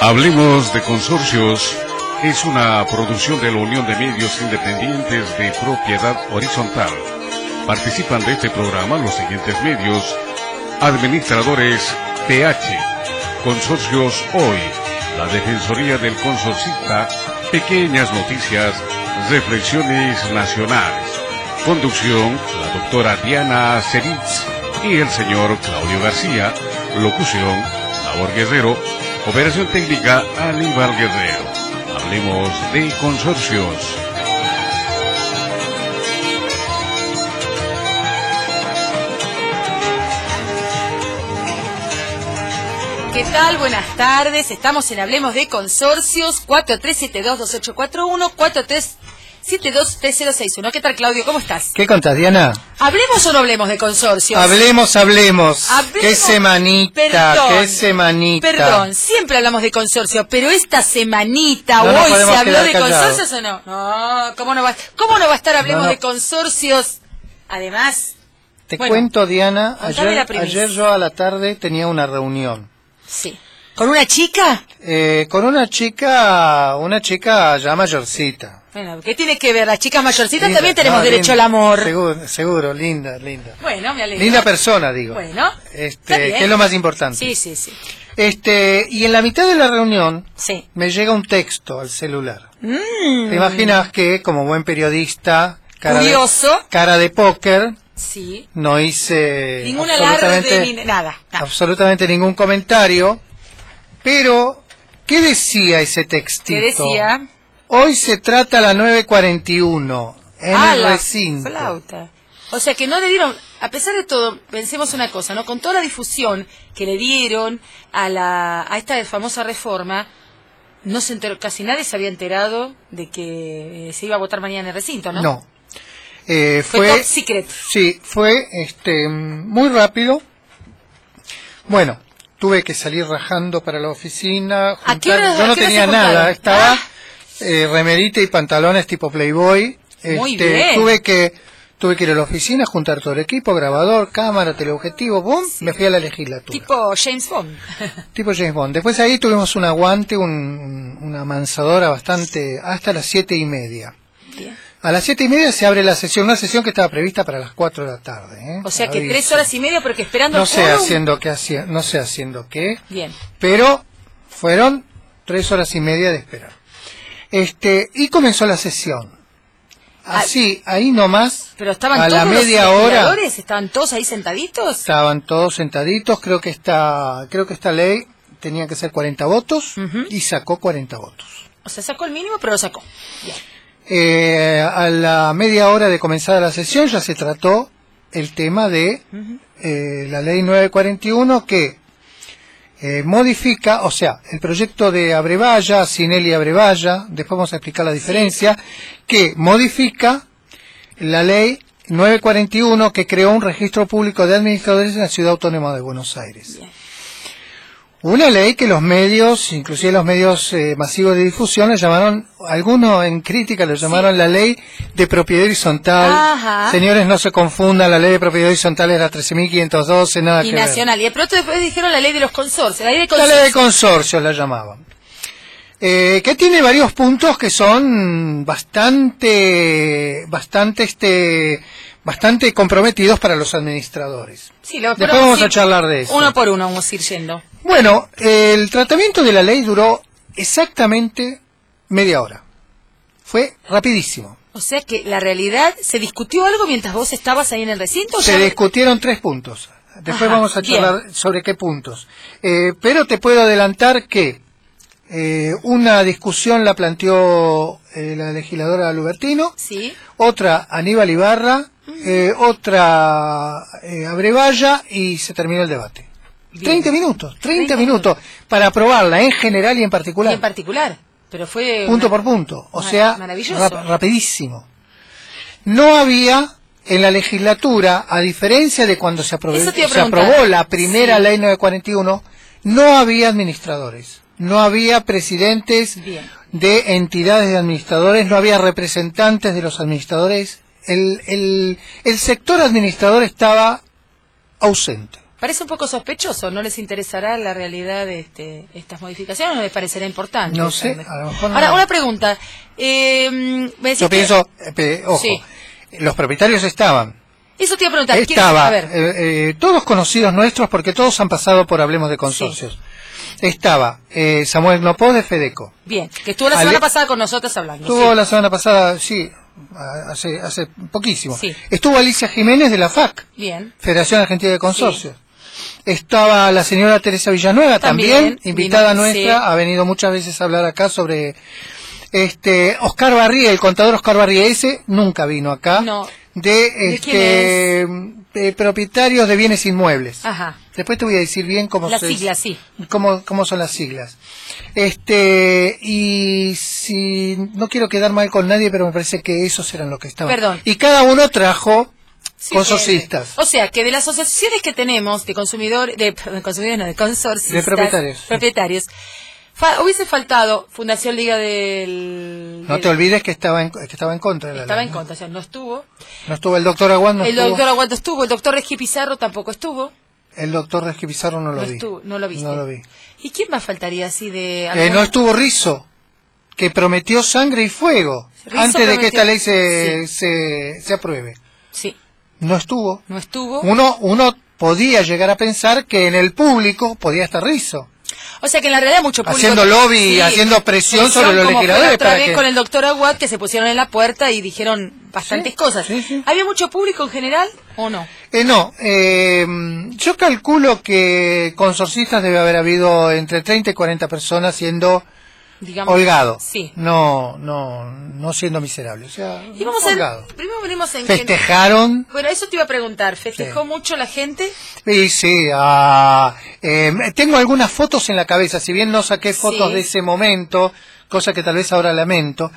Hablemos de Consorcios es una producción de la Unión de Medios Independientes de Propiedad Horizontal. Participan de este programa los siguientes medios. Administradores PH, Consorcios Hoy, la Defensoría del Consorcista, Pequeñas Noticias, Reflexiones Nacionales. Conducción, la doctora Diana Ceritz y el señor Claudio García. Locución, Labor Guerrero. Operación técnica, Aníbal Guerrero. Hablemos de consorcios. ¿Qué tal? Buenas tardes. Estamos en Hablemos de Consorcios 43722841 43723061. ¿Qué tal, Claudio? ¿Cómo estás? ¿Qué contás, Diana? ¿Hablemos o no hablemos de consorcios? Hablemos, hablemos. Hablemos- ¿Qué semanita? Perdón, ¿Qué semanita? Perdón, siempre hablamos de consorcios, pero esta semanita No hoy se habló de consorcios o no? No, ¿cómo no va, cómo no va a estar Hablemos No, de consorcios? Además, Te Bueno, cuento, Diana, ayer, ayer yo a la tarde tenía una reunión. sí. ¿Con una chica? Eh, con una chica, una chica ya mayorcita. Bueno, ¿qué tiene que ver? Las chicas mayorcitas Linda, también tenemos no, derecho linda. al amor. Seguro, seguro, linda, linda. Bueno, me alegro. Linda persona, digo. Bueno, Este, que es lo más importante. Sí, sí, sí. Este, y en la mitad de la reunión Sí. me llega un texto al celular. Mm, ¿Te imaginas que, como buen periodista, cara de, Curioso. cara de póker, Sí. no hice Ningún alarde absolutamente, ni nada. nada. absolutamente ningún comentario, pero ¿qué decía ese textito? ¿Qué decía? Hoy se trata la 941 en ah, el recinto. flauta. O sea que no le dieron, a pesar de todo, pensemos una cosa, ¿no? Con toda la difusión que le dieron a la a esta famosa reforma, no se enteró, casi nadie se había enterado de que eh, se iba a votar mañana en el recinto, ¿no? No. Eh, Fue, fue, top secret. sí, fue este muy rápido. Bueno, tuve que salir rajando para la oficina. ¿A qué juntar- hora- Yo a no qué tenía nada, estaba Ah. Eh, remerita y pantalones tipo Playboy. Muy Este, bien. Tuve que tuve que ir a la oficina, juntar todo el equipo, grabador, cámara, teleobjetivo, boom, me fui a la legislatura. Tipo James Bond. Tipo James Bond. Después ahí tuvimos un aguante, un- una mansadora bastante, hasta las siete y media. Bien. A las siete y media se abre la sesión, una sesión que estaba prevista para las cuatro de la tarde. ¿eh? O sea que tres horas y media porque esperando No sé quórum. haciendo qué hacía, no sé haciendo qué, Bien. pero fueron tres horas y media de espera. Este, y comenzó la sesión. Así, ahí nomás, Pero estaban a todos la media los hora, estaban todos ahí sentaditos. estaban todos sentaditos, creo que esta, creo que esta ley tenía que ser 40 votos, y sacó 40 votos. O sea, sacó el mínimo, pero lo sacó. Bien. Eh, a la media hora de comenzar la sesión ya se trató el tema de Ujú. eh, la ley 941 que eh, modifica, o sea, el proyecto de Abrevaya, Sinelli Abrevaya, después vamos a explicar la diferencia, que modifica la ley 941 que creó un registro público de administradores en la Ciudad Autónoma de Buenos Aires. Bien. Una ley que los medios, inclusive los medios eh, masivos de difusión, le llamaron, algunos en crítica lo llamaron la ley de propiedad horizontal. Ajá. Señores, no se confundan, la ley de propiedad horizontal era 13.512, nada Y que ver. nacional. Y de pronto después dijeron la ley de los consorcios. La ley de La consorcios. ley de consorcios la llamaban. Eh, que tiene varios puntos que son bastante, bastante, este, bastante comprometidos para los administradores. Sí, lo- Después vamos a charlar de eso. Uno por uno vamos a ir yendo. Bueno, el tratamiento de la ley duró exactamente media hora. Fue rapidísimo. O sea que la realidad, ¿se discutió algo mientras vos estabas ahí en el recinto? Se ya- discutieron tres puntos. Después Ajá, vamos a charlar sobre qué puntos. Eh, pero te puedo adelantar que eh, una discusión la planteó eh, la legisladora Lubertino, Sí. otra Aníbal Ibarra, eh, otra eh, Abrevaya y se terminó el debate. Bien. 30 minutos, 30 30 minutos para aprobarla en general y en particular. Y en particular. Pero fue. punto una- por punto, o Mar- sea, rap- rapidísimo. No había en la legislatura, a diferencia de cuando se, aprobó- se aprobó la primera Sí. ley 941, no había administradores, no había presidentes Bien. de entidades de administradores, no había representantes de los administradores, el, el, el sector administrador estaba ausente. Parece un poco sospechoso, ¿no les interesará la realidad de este, estas modificaciones o no les parecerá importante? No sé, a lo mejor no. Ahora, una pregunta. Eh, me decís Yo que- pienso, eh, pe- ojo, Sí. los propietarios estaban. Eso te iba a preguntar. ¿quién- Estaba, A ver, eh, eh, todos conocidos nuestros porque todos han pasado por Hablemos de Consorcios. Estaba eh, Samuel Nopó de Fedeco. bien, que estuvo la Ale- semana pasada con nosotros hablando. Estuvo sí. la semana pasada, sí, hace, hace poquísimo. Sí. Estuvo Alicia Jiménez de la FAC, Bien. Federación Argentina de Consorcios. Estaba la señora Teresa Villanueva también, También, invitada vino, nuestra, ha venido muchas veces a hablar acá sobre este Oscar Barría, el contador Oscar Barría, ese nunca vino acá, No. De ¿De este de propietarios de bienes inmuebles. Ajá. Después te voy a decir bien cómo Las se- siglas, sí. cómo, cómo son las siglas. Este, y si no quiero quedar mal con nadie, pero me parece que esos eran los que estaban. Perdón. Y cada uno trajo Sí, consorcistas. que- o sea, que de las asociaciones que tenemos de consumidores, de, de consumidores, no, de consorcistas, De propietarios. propietarios, fa- hubiese faltado Fundación Liga del... No del- te olvides que estaba en, que estaba en contra de la Estaba ley, en ¿no? contra, o sea, no estuvo. No estuvo el doctor Aguad, no el estuvo. doctor Aguanto estuvo, el doctor Resqui Pizarro tampoco estuvo. El doctor Resqui Pizarro no lo No vi. estuvo, no lo viste. No lo vi. ¿Y quién más faltaría así de Eh, no estuvo Rizo, que prometió sangre y fuego Rizzo antes de que esta ley se, se, se apruebe. Sí, No estuvo. no estuvo. Uno, uno podía llegar a pensar que en el público podía estar Rizo. O sea que en la realidad mucho público... Haciendo lobby haciendo presión sobre los legisladores la otra para vez que- con el doctor Aguad que se pusieron en la puerta y dijeron bastantes Sí, cosas. sí. ¿Había mucho público en general o no? Eh, no, eh, yo calculo que consorcistas debe haber habido entre 30 y 40 personas siendo Digamos. holgado. Sí. No, no, no siendo miserable. O sea, Y vamos a... holgado. Primero venimos en... Festejaron. Bueno, eso te iba a preguntar. ¿Festejó Sí. mucho la gente? Y sí, ah, eh, tengo algunas fotos en la cabeza, si bien no saqué fotos Sí. de ese momento, cosa que tal vez ahora lamento,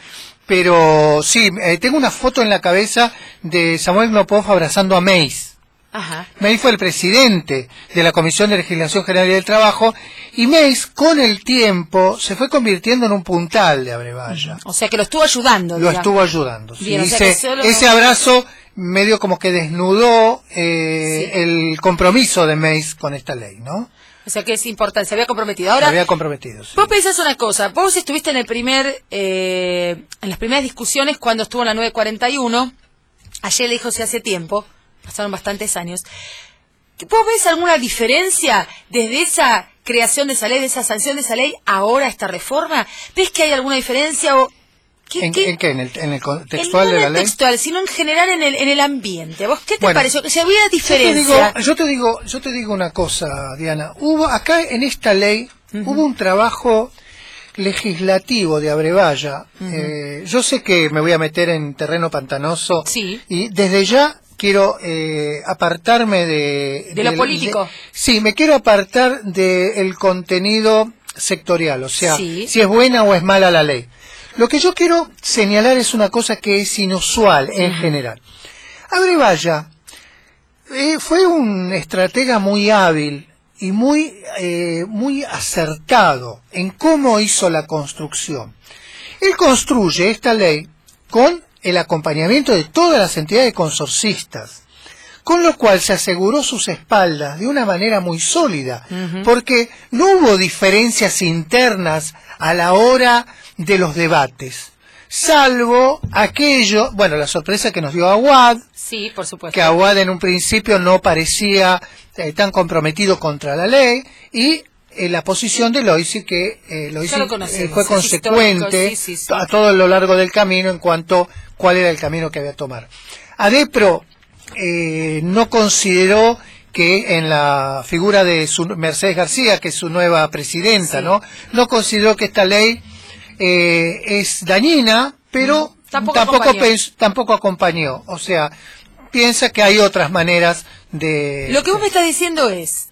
pero sí, eh, tengo una foto en la cabeza de Samuel Gnopov abrazando a Meis. Ajá. Meis fue el presidente de la Comisión de Legislación General y del Trabajo y Meis con el tiempo se fue convirtiendo en un puntal de Abrevaya. O sea que lo estuvo ayudando. Lo digamos. estuvo ayudando. sí. Bien, o sea Ese- solo- ese abrazo medio como que desnudó eh, Sí. el compromiso de Meis con esta ley, ¿no? O sea que es importante. Se había comprometido. Se Ahora, había comprometido. sí. Vos pensás una cosa, vos estuviste en el primer, eh, en las primeras discusiones cuando estuvo en la 941, ayer le dijo si hace tiempo, pasaron bastantes años. ¿Vos ves alguna diferencia desde esa creación de esa ley, de esa sanción de esa ley, ahora esta reforma? ¿Ves que hay alguna diferencia o qué, ¿En, qué- en qué? ¿En el, en el con- en- textual no de en la el ley? textual, sino en general en el, en el ambiente. ¿Vos qué te Bueno, pareció? Si había Yo te, diferencia. digo, yo te digo, yo te digo una cosa, Diana. Hubo acá en esta ley hubo un trabajo legislativo de Abrevaya. Eh, yo sé que me voy a meter en terreno pantanoso Sí. y desde ya quiero eh, apartarme de De lo del- político. sí, me quiero apartar del contenido sectorial, o sea, Sí. si es buena o es mala la ley. Lo que yo quiero señalar es una cosa que es inusual en general. Abrevaya eh, fue un estratega muy hábil y muy, eh, muy acertado en cómo hizo la construcción. Él construye esta ley con el acompañamiento de todas las entidades consorcistas, con lo cual se aseguró sus espaldas de una manera muy sólida, porque no hubo diferencias internas a la hora de los debates, salvo aquello, bueno, la sorpresa que nos dio Aguad, Sí, por supuesto. que Aguad en un principio no parecía eh, tan comprometido contra la ley y eh, la posición de Loisi que eh, Loisi, eh, fue consecuente histórico, sí, sí, sí. a todo lo largo del camino en cuanto cuál era el camino que había que tomar. Adepro eh, no consideró que en la figura de su Mercedes García, que es su nueva presidenta. ¿no? No consideró que esta ley eh, es dañina, pero Tampoco tampoco, acompañó. tampoco acompañó. O sea, piensa que hay otras maneras de... Lo que vos me estás diciendo es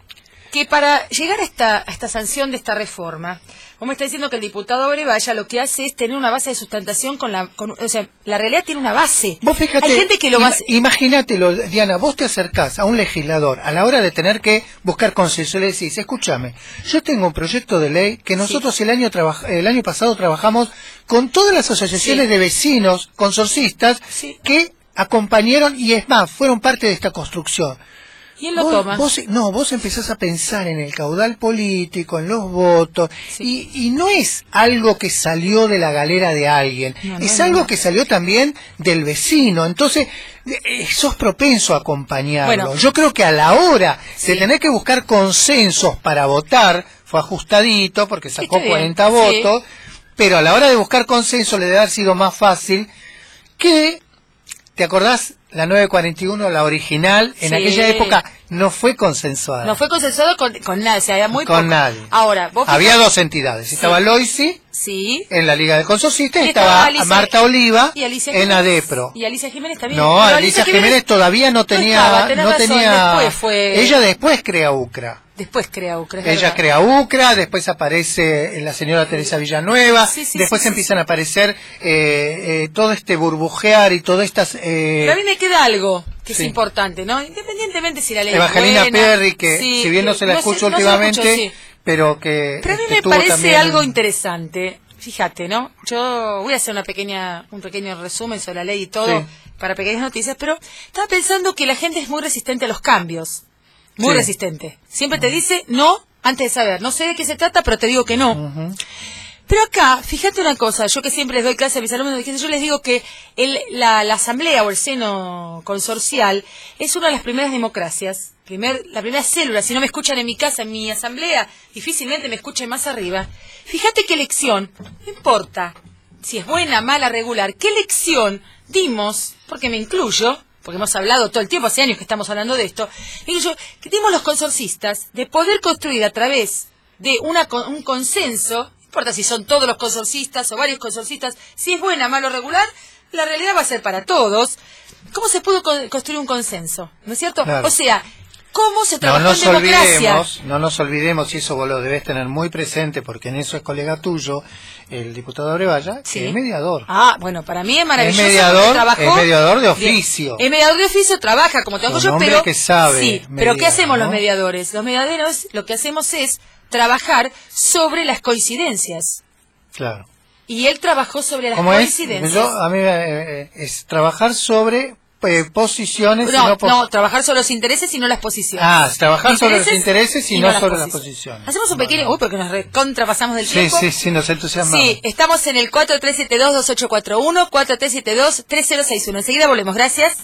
que para llegar a esta, a esta sanción de esta reforma, vos me estás diciendo que el diputado Abrevaya lo que hace es tener una base de sustentación con la... con- o sea, la realidad tiene una base. Vos fíjate, Hay gente que lo ima- imagínatelo, Diana, vos te acercás a un legislador a la hora de tener que buscar consenso y le decís, escúchame, yo tengo un proyecto de ley que nosotros el año el año pasado trabajamos con todas las asociaciones Sí. de vecinos, consorcistas, Sí. que acompañaron y es más, fueron parte de esta construcción. Y él lo vos- toma. vos- no, vos empezás a pensar en el caudal político, en los votos, Sí. y, y no es algo que salió de la galera de alguien, No, no, es algo no. que salió también del vecino. Entonces, eh, sos propenso a acompañarlo. Bueno. Yo creo que a la hora Sí. de tener que buscar consensos para votar, fue ajustadito porque sacó bien, 40 sí. votos, pero a la hora de buscar consenso le debe haber sido más fácil que, ¿te acordás? La 941, la original, en Sí. aquella época no fue consensuada. No fue consensuado con, con nadie, o sea, había muy con poco. nadie. Ahora, vos Había fijate- dos entidades. Estaba Loisi Sí. en la Liga de Consorcistas estaba Alicia- Marta Oliva y Alicia en Jiménez. ADEPRO. Y Alicia Jiménez también. No, Alicia Jiménez todavía no tenía, estaba, no razón, tenía. Después fue. Ella después crea UCRA. Después crea Ucra. Ella verdad. crea UCRA, después aparece la señora Teresa Villanueva, Sí, sí, después sí, empiezan a aparecer eh, eh, todo este burbujear y todas estas... eh, Pero a mí me queda algo que es importante, ¿no? Independientemente si la ley Evangelina es buena, Perry, que si bien no se la no escucho se últimamente, escucho, sí. Pero que... Pero a mí este, me parece también- algo interesante. Fíjate, ¿no? Yo voy a hacer una pequeña, un pequeño resumen sobre la ley y todo Sí. para pequeñas noticias, pero estaba pensando que la gente es muy resistente a los cambios. Muy Sí. resistente. Siempre te dice no antes de saber. No sé de qué se trata, pero te digo que no. Ujú. Pero acá, fíjate una cosa, yo que siempre les doy clase a mis alumnos, yo les digo que el- la, la asamblea o el seno consorcial es una de las primeras democracias, primer, la primera célula. Si no me escuchan en mi casa, en mi asamblea, difícilmente me escuchen más arriba. Fíjate qué elección, no importa si es buena, mala, regular, qué elección dimos, porque me incluyo, porque hemos hablado todo el tiempo, hace años que estamos hablando de esto, me incluyo, que dimos los consorcistas de poder construir a través de una, un consenso, importa si son todos los consorcistas o varios consorcistas, si es buena, malo, regular, la realidad va a ser para todos. ¿Cómo se pudo co- construir un consenso? ¿No es cierto? Claro. O sea, ¿cómo se No trabajó nos en democracia? olvidemos, no nos olvidemos, y eso vos lo debes tener muy presente, porque en eso es colega tuyo, el diputado Arevalla, Sí. que es mediador. Ah, bueno, para mí es maravilloso. Es mediador, trabajó- es mediador de oficio. Es mediador de oficio, trabaja como tengo yo, pero. que sabe Sí, pero ¿qué hacemos los ¿no? mediadores? Los mediadores lo que hacemos es trabajar sobre las coincidencias. Claro. Y él trabajó sobre las ¿Cómo es? coincidencias. Yo, a mí eh, es trabajar sobre eh, posiciones y no, no por- no, trabajar sobre los intereses y no las posiciones. Ah, trabajar sobre los intereses y no sobre las posi- posiciones. Hacemos un pequeño... Uy, porque nos recontrapasamos del Sí, tiempo. sí, sí, nos entusiasmamos. Sí, estamos en el 4372-2841, 4372-3061. Enseguida volvemos. Gracias.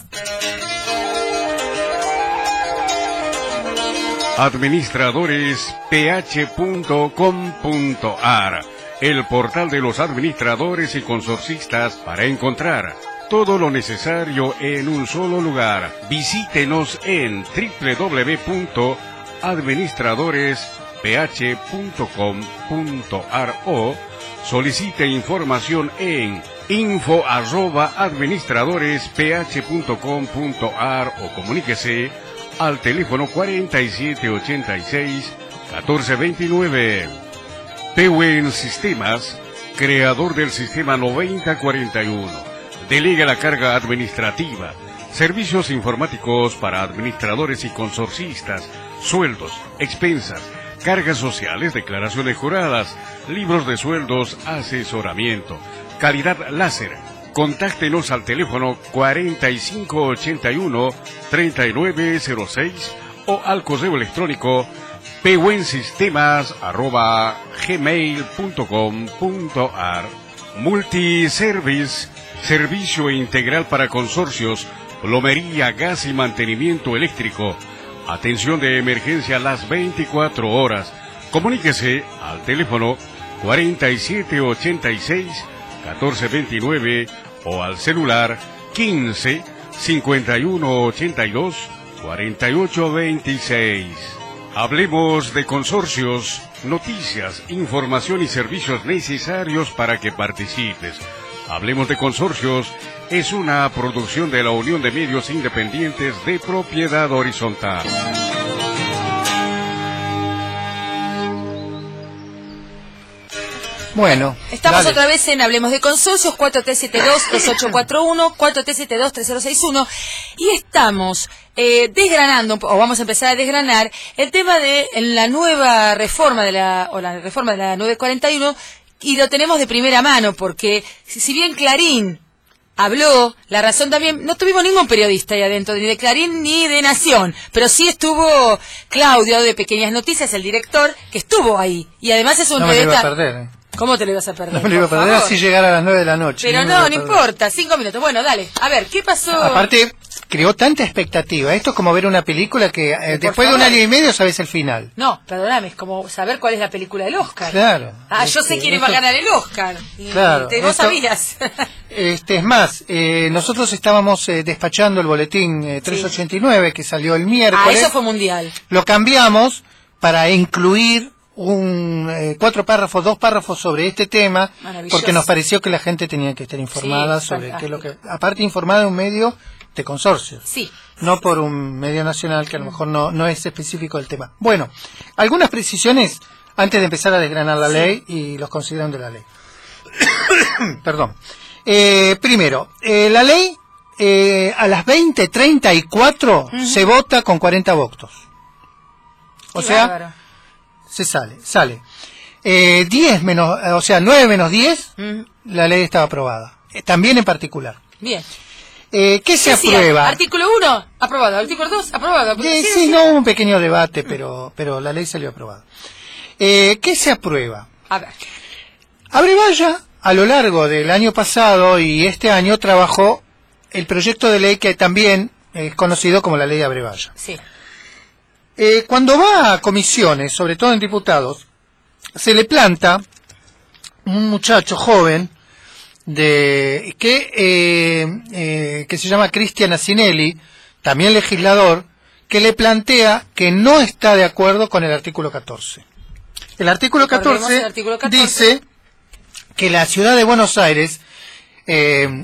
Administradoresph.com.ar, el portal de los administradores y consorcistas para encontrar todo lo necesario en un solo lugar. Visítenos en www.administradoresph.com.ar o solicite información en info arroba o comuníquese al teléfono 4786 1429. Pewen Sistemas, creador del sistema 9041. Delega la carga administrativa, servicios informáticos para administradores y consorcistas, sueldos, expensas, cargas sociales, declaraciones juradas, libros de sueldos, asesoramiento, calidad láser. Contáctenos al teléfono 4581-3906 o al correo electrónico pehuensistemas.gmail.com.ar Multiservice, servicio integral para consorcios, plomería, gas y mantenimiento eléctrico. Atención de emergencia las 24 horas. Comuníquese al teléfono 4786-1429 o al celular 15 5182 4826. Hablemos de consorcios, noticias, información y servicios necesarios para que participes. Hablemos de consorcios es una producción de la Unión de Medios Independientes de Propiedad Horizontal. Bueno, Estamos dale. otra vez en Hablemos de Consorcios, 4372-2841, 4372-3061, y estamos eh, desgranando, o vamos a empezar a desgranar, el tema de la nueva reforma de la, o la reforma de la 941, y lo tenemos de primera mano, porque si bien Clarín habló, la razón también, no tuvimos ningún periodista ahí adentro, ni de Clarín ni de Nación, pero sí estuvo Claudio de Pequeñas Noticias, el director, que estuvo ahí. Y además es un No me lo iba a periodista... perder, ¿eh? ¿Cómo te lo ibas a perder? No me lo iba a perder así llegar a las 9 de la noche. Pero no, no importa, cinco minutos. Bueno, dale, a ver, ¿qué pasó? Aparte, creó tanta expectativa. Esto es como ver una película que eh, después de un año y medio sabes el final. No, perdóname, es como saber cuál es la película del Oscar. Claro. Ah, yo Este, sé quién esto- iba a ganar el Oscar. Y Claro, te- vos esto- sabías. Este, es más, eh, nosotros estábamos eh, despachando el boletín eh, 389 que salió el ah, miércoles. eso fue mundial. Lo cambiamos para incluir un eh, cuatro párrafos, dos párrafos sobre este tema, porque nos pareció que la gente tenía que estar informada Sí, sobre qué es lo que, aparte informada de un medio de consorcios. Sí. no por un medio nacional que a lo mejor no, no es específico del tema. Bueno, algunas precisiones antes de empezar a desgranar la ley y los considerandos de la ley. Perdón. Eh, primero, eh, la ley eh, a las 20.34 se vota con 40 votos. O Qué sea, bárbaro. Se sale, sale. Eh, 10 menos, o sea, 9 menos 10, Mm, la ley estaba aprobada. Eh, también en particular. Bien. Eh, ¿Qué se Decía, aprueba? Artículo 1, aprobado. Artículo 2, aprobado. Sí, sí, no hubo un pequeño debate, pero, pero la ley salió aprobada. Eh, ¿Qué se aprueba? A ver. Abrevaya, a lo largo del año pasado y este año, trabajó el proyecto de ley que también es conocido como la ley de Abrevaya. Sí. Eh, cuando va a comisiones, sobre todo en diputados, se le planta un muchacho joven de que eh, eh, que se llama Cristian Asinelli, también legislador, que le plantea que no está de acuerdo con el artículo 14. El artículo Recordemos 14, el artículo 14. dice que la ciudad de Buenos Aires,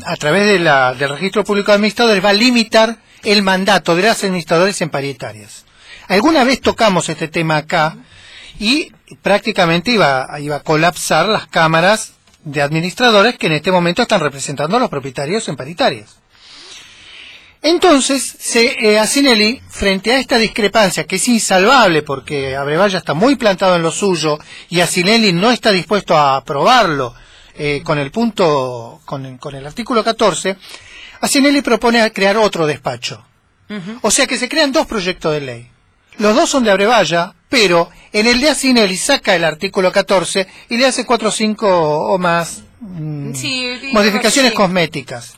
a través de la- del registro público de administradores, va a limitar el mandato de los administradores en parietarias. Alguna vez tocamos este tema acá y prácticamente iba, iba a colapsar las cámaras de administradores que en este momento están representando a los propietarios en paritarias. Entonces, se, eh, Asinelli, frente a esta discrepancia que es insalvable porque Abrevaya está muy plantado en lo suyo y Asinelli no está dispuesto a aprobarlo eh, con el punto, con, el- con el artículo 14, Asinelli propone crear otro despacho. O sea que se crean dos proyectos de ley. Los dos son de Abrevaya, pero en el de Asinelli saca el artículo 14 y le hace cuatro o cinco o más mm, Sí, modificaciones sí. cosméticas.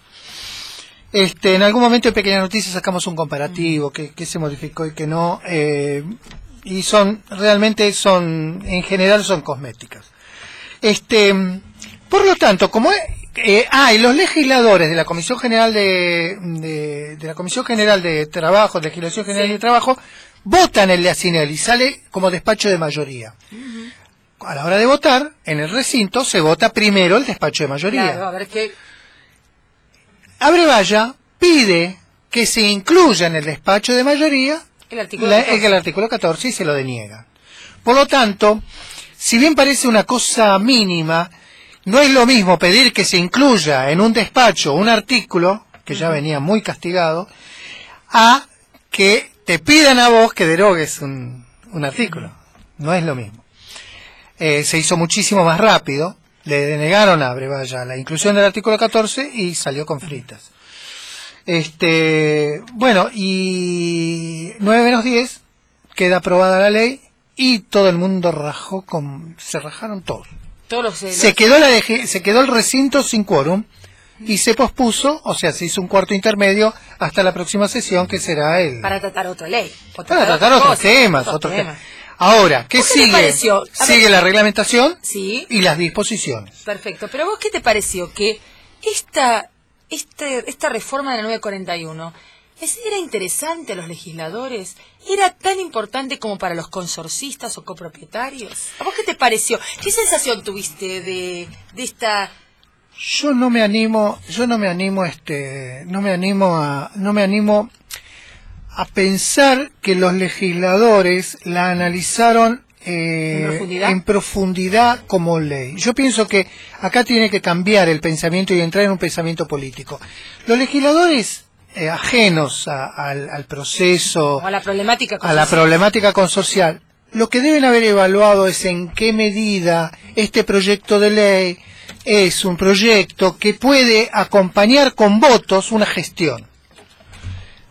Este, en algún momento en Pequeña Noticia sacamos un comparativo, que, que se modificó y que no, eh, y son, realmente son, en general son cosméticas. Este, por lo tanto, como es- eh, ah, y los legisladores de la Comisión General de, de, de la Comisión General de Trabajo, de Legislación General de Trabajo, votan el de Asinelli, sale como despacho de mayoría. A la hora de votar, en el recinto se vota primero el despacho de mayoría. Claro, a ver qué. Abrevaya pide que se incluya en el despacho de mayoría El artículo la- 14. el artículo 14 y se lo deniega. Por lo tanto, si bien parece una cosa mínima, no es lo mismo pedir que se incluya en un despacho un artículo, que ya venía muy castigado, a que te pidan a vos que derogues un, un artículo. No es lo mismo. Eh, se hizo muchísimo más rápido, le denegaron a Abrevaya la inclusión del artículo 14 y salió con fritas. Este, bueno, y 9 menos 10 queda aprobada la ley y todo el mundo rajó con, se rajaron todos. Todos los, eh, Se los- quedó la se quedó el recinto sin quórum y se pospuso, o sea, se hizo un cuarto intermedio hasta la próxima sesión que será el para tratar otra ley. para tratar otros temas, otros otros temas. temas. Ahora, ¿qué ¿Vos qué te sigue? Sigue la reglamentación Sí, y las disposiciones. perfecto. Pero vos, ¿qué te pareció? Que esta, este, esta reforma de la 941 es- era interesante a los legisladores, era tan importante como para los consorcistas o copropietarios. ¿A vos qué te pareció? ¿Qué sensación tuviste de, de esta... Yo no me animo, yo no me animo, este, no me animo a, no me animo a pensar que los legisladores la analizaron eh, ¿En profundidad? en profundidad como ley. Yo pienso que acá tiene que cambiar el pensamiento y entrar en un pensamiento político. Los legisladores eh, ajenos a- al, al proceso, o a la problemática a la problemática consorcial, lo que deben haber evaluado es en qué medida este proyecto de ley es un proyecto que puede acompañar con votos una gestión.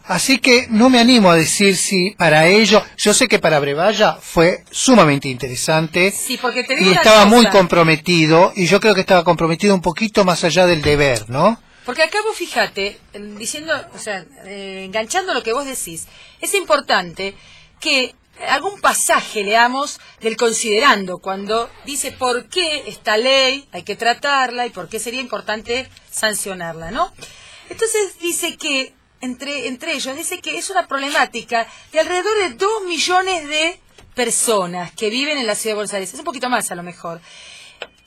Así que no me animo a decir si para ello, yo sé que para Brevalla fue sumamente interesante Sí, porque te digo y estaba muy comprometido y yo creo que estaba comprometido un poquito más allá del deber, ¿no? Porque acá vos fíjate, eh, diciendo, o sea, eh, enganchando lo que vos decís, es importante que algún pasaje leamos del considerando, cuando dice por qué esta ley hay que tratarla y por qué sería importante sancionarla, ¿no? Entonces dice que, entre, entre ellos, dice que es una problemática de alrededor de dos millones de personas que viven en la ciudad de Buenos Aires. Es un poquito más a lo mejor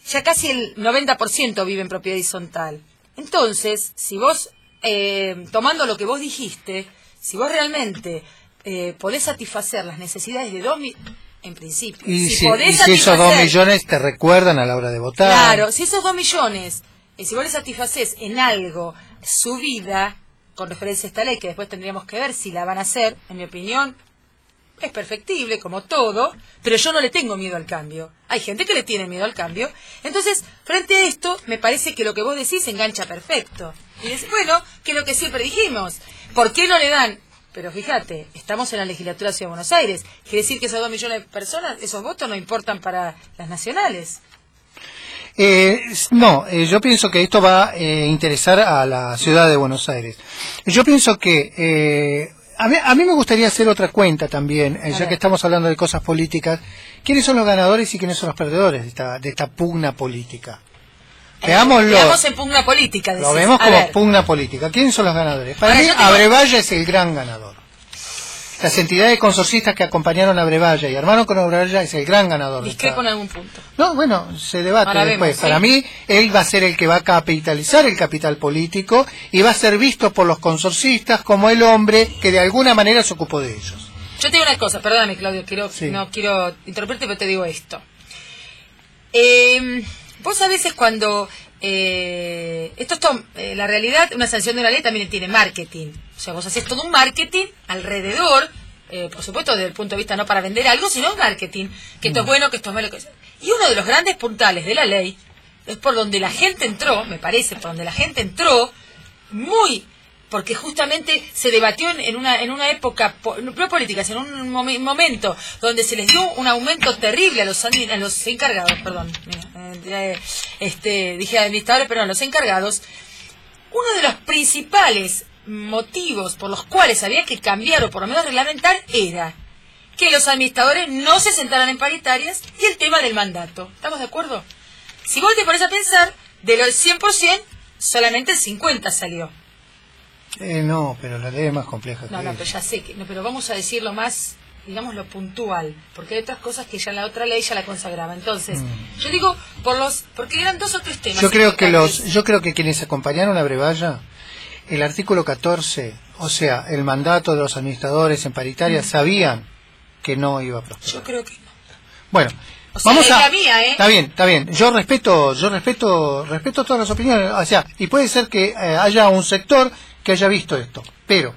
ya casi el 90% vive en propiedad horizontal. Entonces, si vos, eh, tomando lo que vos dijiste, si vos realmente eh, podés satisfacer las necesidades de dos millones, en principio, Y si, si, podés y si esos dos millones te recuerdan a la hora de votar. Claro, si esos dos millones, eh, si vos le satisfacés en algo su vida, con referencia a esta ley, que después tendríamos que ver si la van a hacer, en mi opinión, es perfectible, como todo, pero yo no le tengo miedo al cambio. Hay gente que le tiene miedo al cambio. Entonces, frente a esto, me parece que lo que vos decís engancha perfecto. Y decís, bueno, que es lo que siempre dijimos. ¿Por qué no le dan? Pero fíjate, estamos en la legislatura de Ciudad de Buenos Aires. Quiere decir que esos dos millones de personas, esos votos no importan para las nacionales. Eh, no, eh, yo pienso que esto va a eh, interesar a la ciudad de Buenos Aires. Yo pienso que eh, a, mí, a mí me gustaría hacer otra cuenta también, ya que estamos hablando de cosas políticas. ¿Quiénes son los ganadores y quiénes son los perdedores de esta, de esta pugna política? Veámoslo. Veamos en pugna política. Lo decís. vemos A como ver. pugna política. ¿Quiénes son los ganadores? Para Ahora, mí, tengo- Abrevaya es el gran ganador. Las entidades consorcistas que acompañaron a Abrevaya y armaron con Abrevaya es el gran ganador. Discrepo en algún punto. no, bueno, se debate Ahora después. vemos, ¿sí? Para mí, él va a ser el que va a capitalizar el capital político y va a ser visto por los consorcistas como el hombre que de alguna manera se ocupó de ellos. Yo te digo una cosa, perdóname Claudio, quiero, Sí. no quiero interrumpirte, pero te digo esto. Eh, vos a veces cuando... eh, esto es todo- eh, la realidad, una sanción de una ley también tiene marketing. O sea, vos haces todo un marketing alrededor, eh, por supuesto desde el punto de vista no para vender algo, sino un marketing, que esto es bueno, que esto es malo. Que... Y uno de los grandes puntales de la ley es por donde la gente entró, me parece, por donde la gente entró, muy porque justamente se debatió en, una en una época po- no en un momen- momento donde se les dio un aumento terrible a los a los encargados perdón mira, eh, este dije administradores pero a los encargados uno de los principales motivos por los cuales había que cambiar o por lo menos reglamentar era que los administradores no se sentaran en paritarias y el tema del mandato. ¿Estamos de acuerdo? Si vos te pones a pensar, de los 100%, solamente el 50 salió. Eh, no, pero la ley es más compleja No, que no, pero ya sé que, no, pero vamos a decir lo más, digamos, lo puntual, porque hay otras cosas que ya en la otra ley ya la consagraba. Entonces, yo digo, por los, porque eran dos o tres temas. Mm. Yo creo que los, yo creo que quienes acompañaron a Brevalla, el artículo 14, o sea, el mandato de los administradores en paritaria, sabían que no iba a prosperar. Yo creo que no. Bueno, O sea, vamos a. mía, ¿eh? Está bien, está bien. Yo respeto, yo respeto, respeto todas las opiniones. O sea, y puede ser que eh, haya un sector que haya visto esto, pero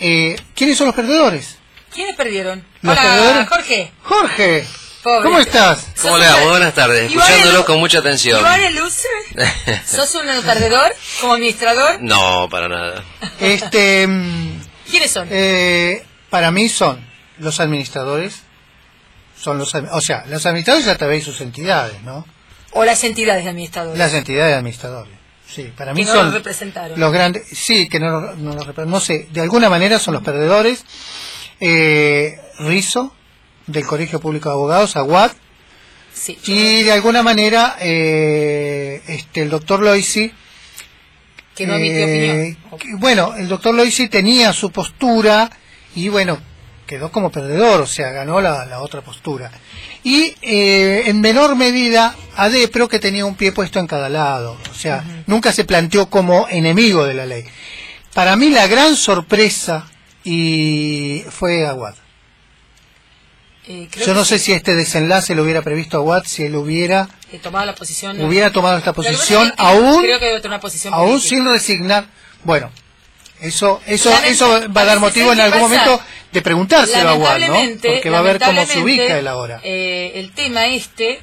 eh, ¿quiénes son los perdedores? ¿Quiénes perdieron? Los Hola, perdedores- Jorge. Jorge, Pobre. ¿cómo estás? ¿Cómo ¿Sos le va? buenas tardes, escuchándolo con mucha atención. loser? ¿Sos un perdedor como administrador? No, para nada. Este, mm, ¿Quiénes son? eh, para mí son los administradores, son los, o sea, los administradores a través de sus entidades, ¿no? o las entidades de administradores. Las entidades administradores. Sí, para mí Que no son los representaron. los grandes, sí, que no, no los no sé, de alguna manera son los perdedores. Eh, Rizo, del Colegio Público de Abogados, Aguad, Sí, y de alguna manera eh, este el doctor Loisi que no emitió eh, opinión. que- bueno, el doctor Loisi tenía su postura y bueno, quedó como perdedor, o sea, ganó la, la otra postura. Y eh, en menor medida, Adepro que tenía un pie puesto en cada lado, o sea, nunca se planteó como enemigo de la ley. Para mí la gran sorpresa y fue Aguad. Eh, Yo no sé sí, si este desenlace lo hubiera previsto Aguad, si él hubiera que tomaba la posición. hubiera tomado esta posición aún Creo que debe tener una posición aún política. sin resignar. Bueno, eso eso eso va a dar motivo en ¿sabes qué algún pasa? momento de preguntárselo a Aguad, ¿no? Porque va a ver cómo se ubica él ahora. eh, el tema este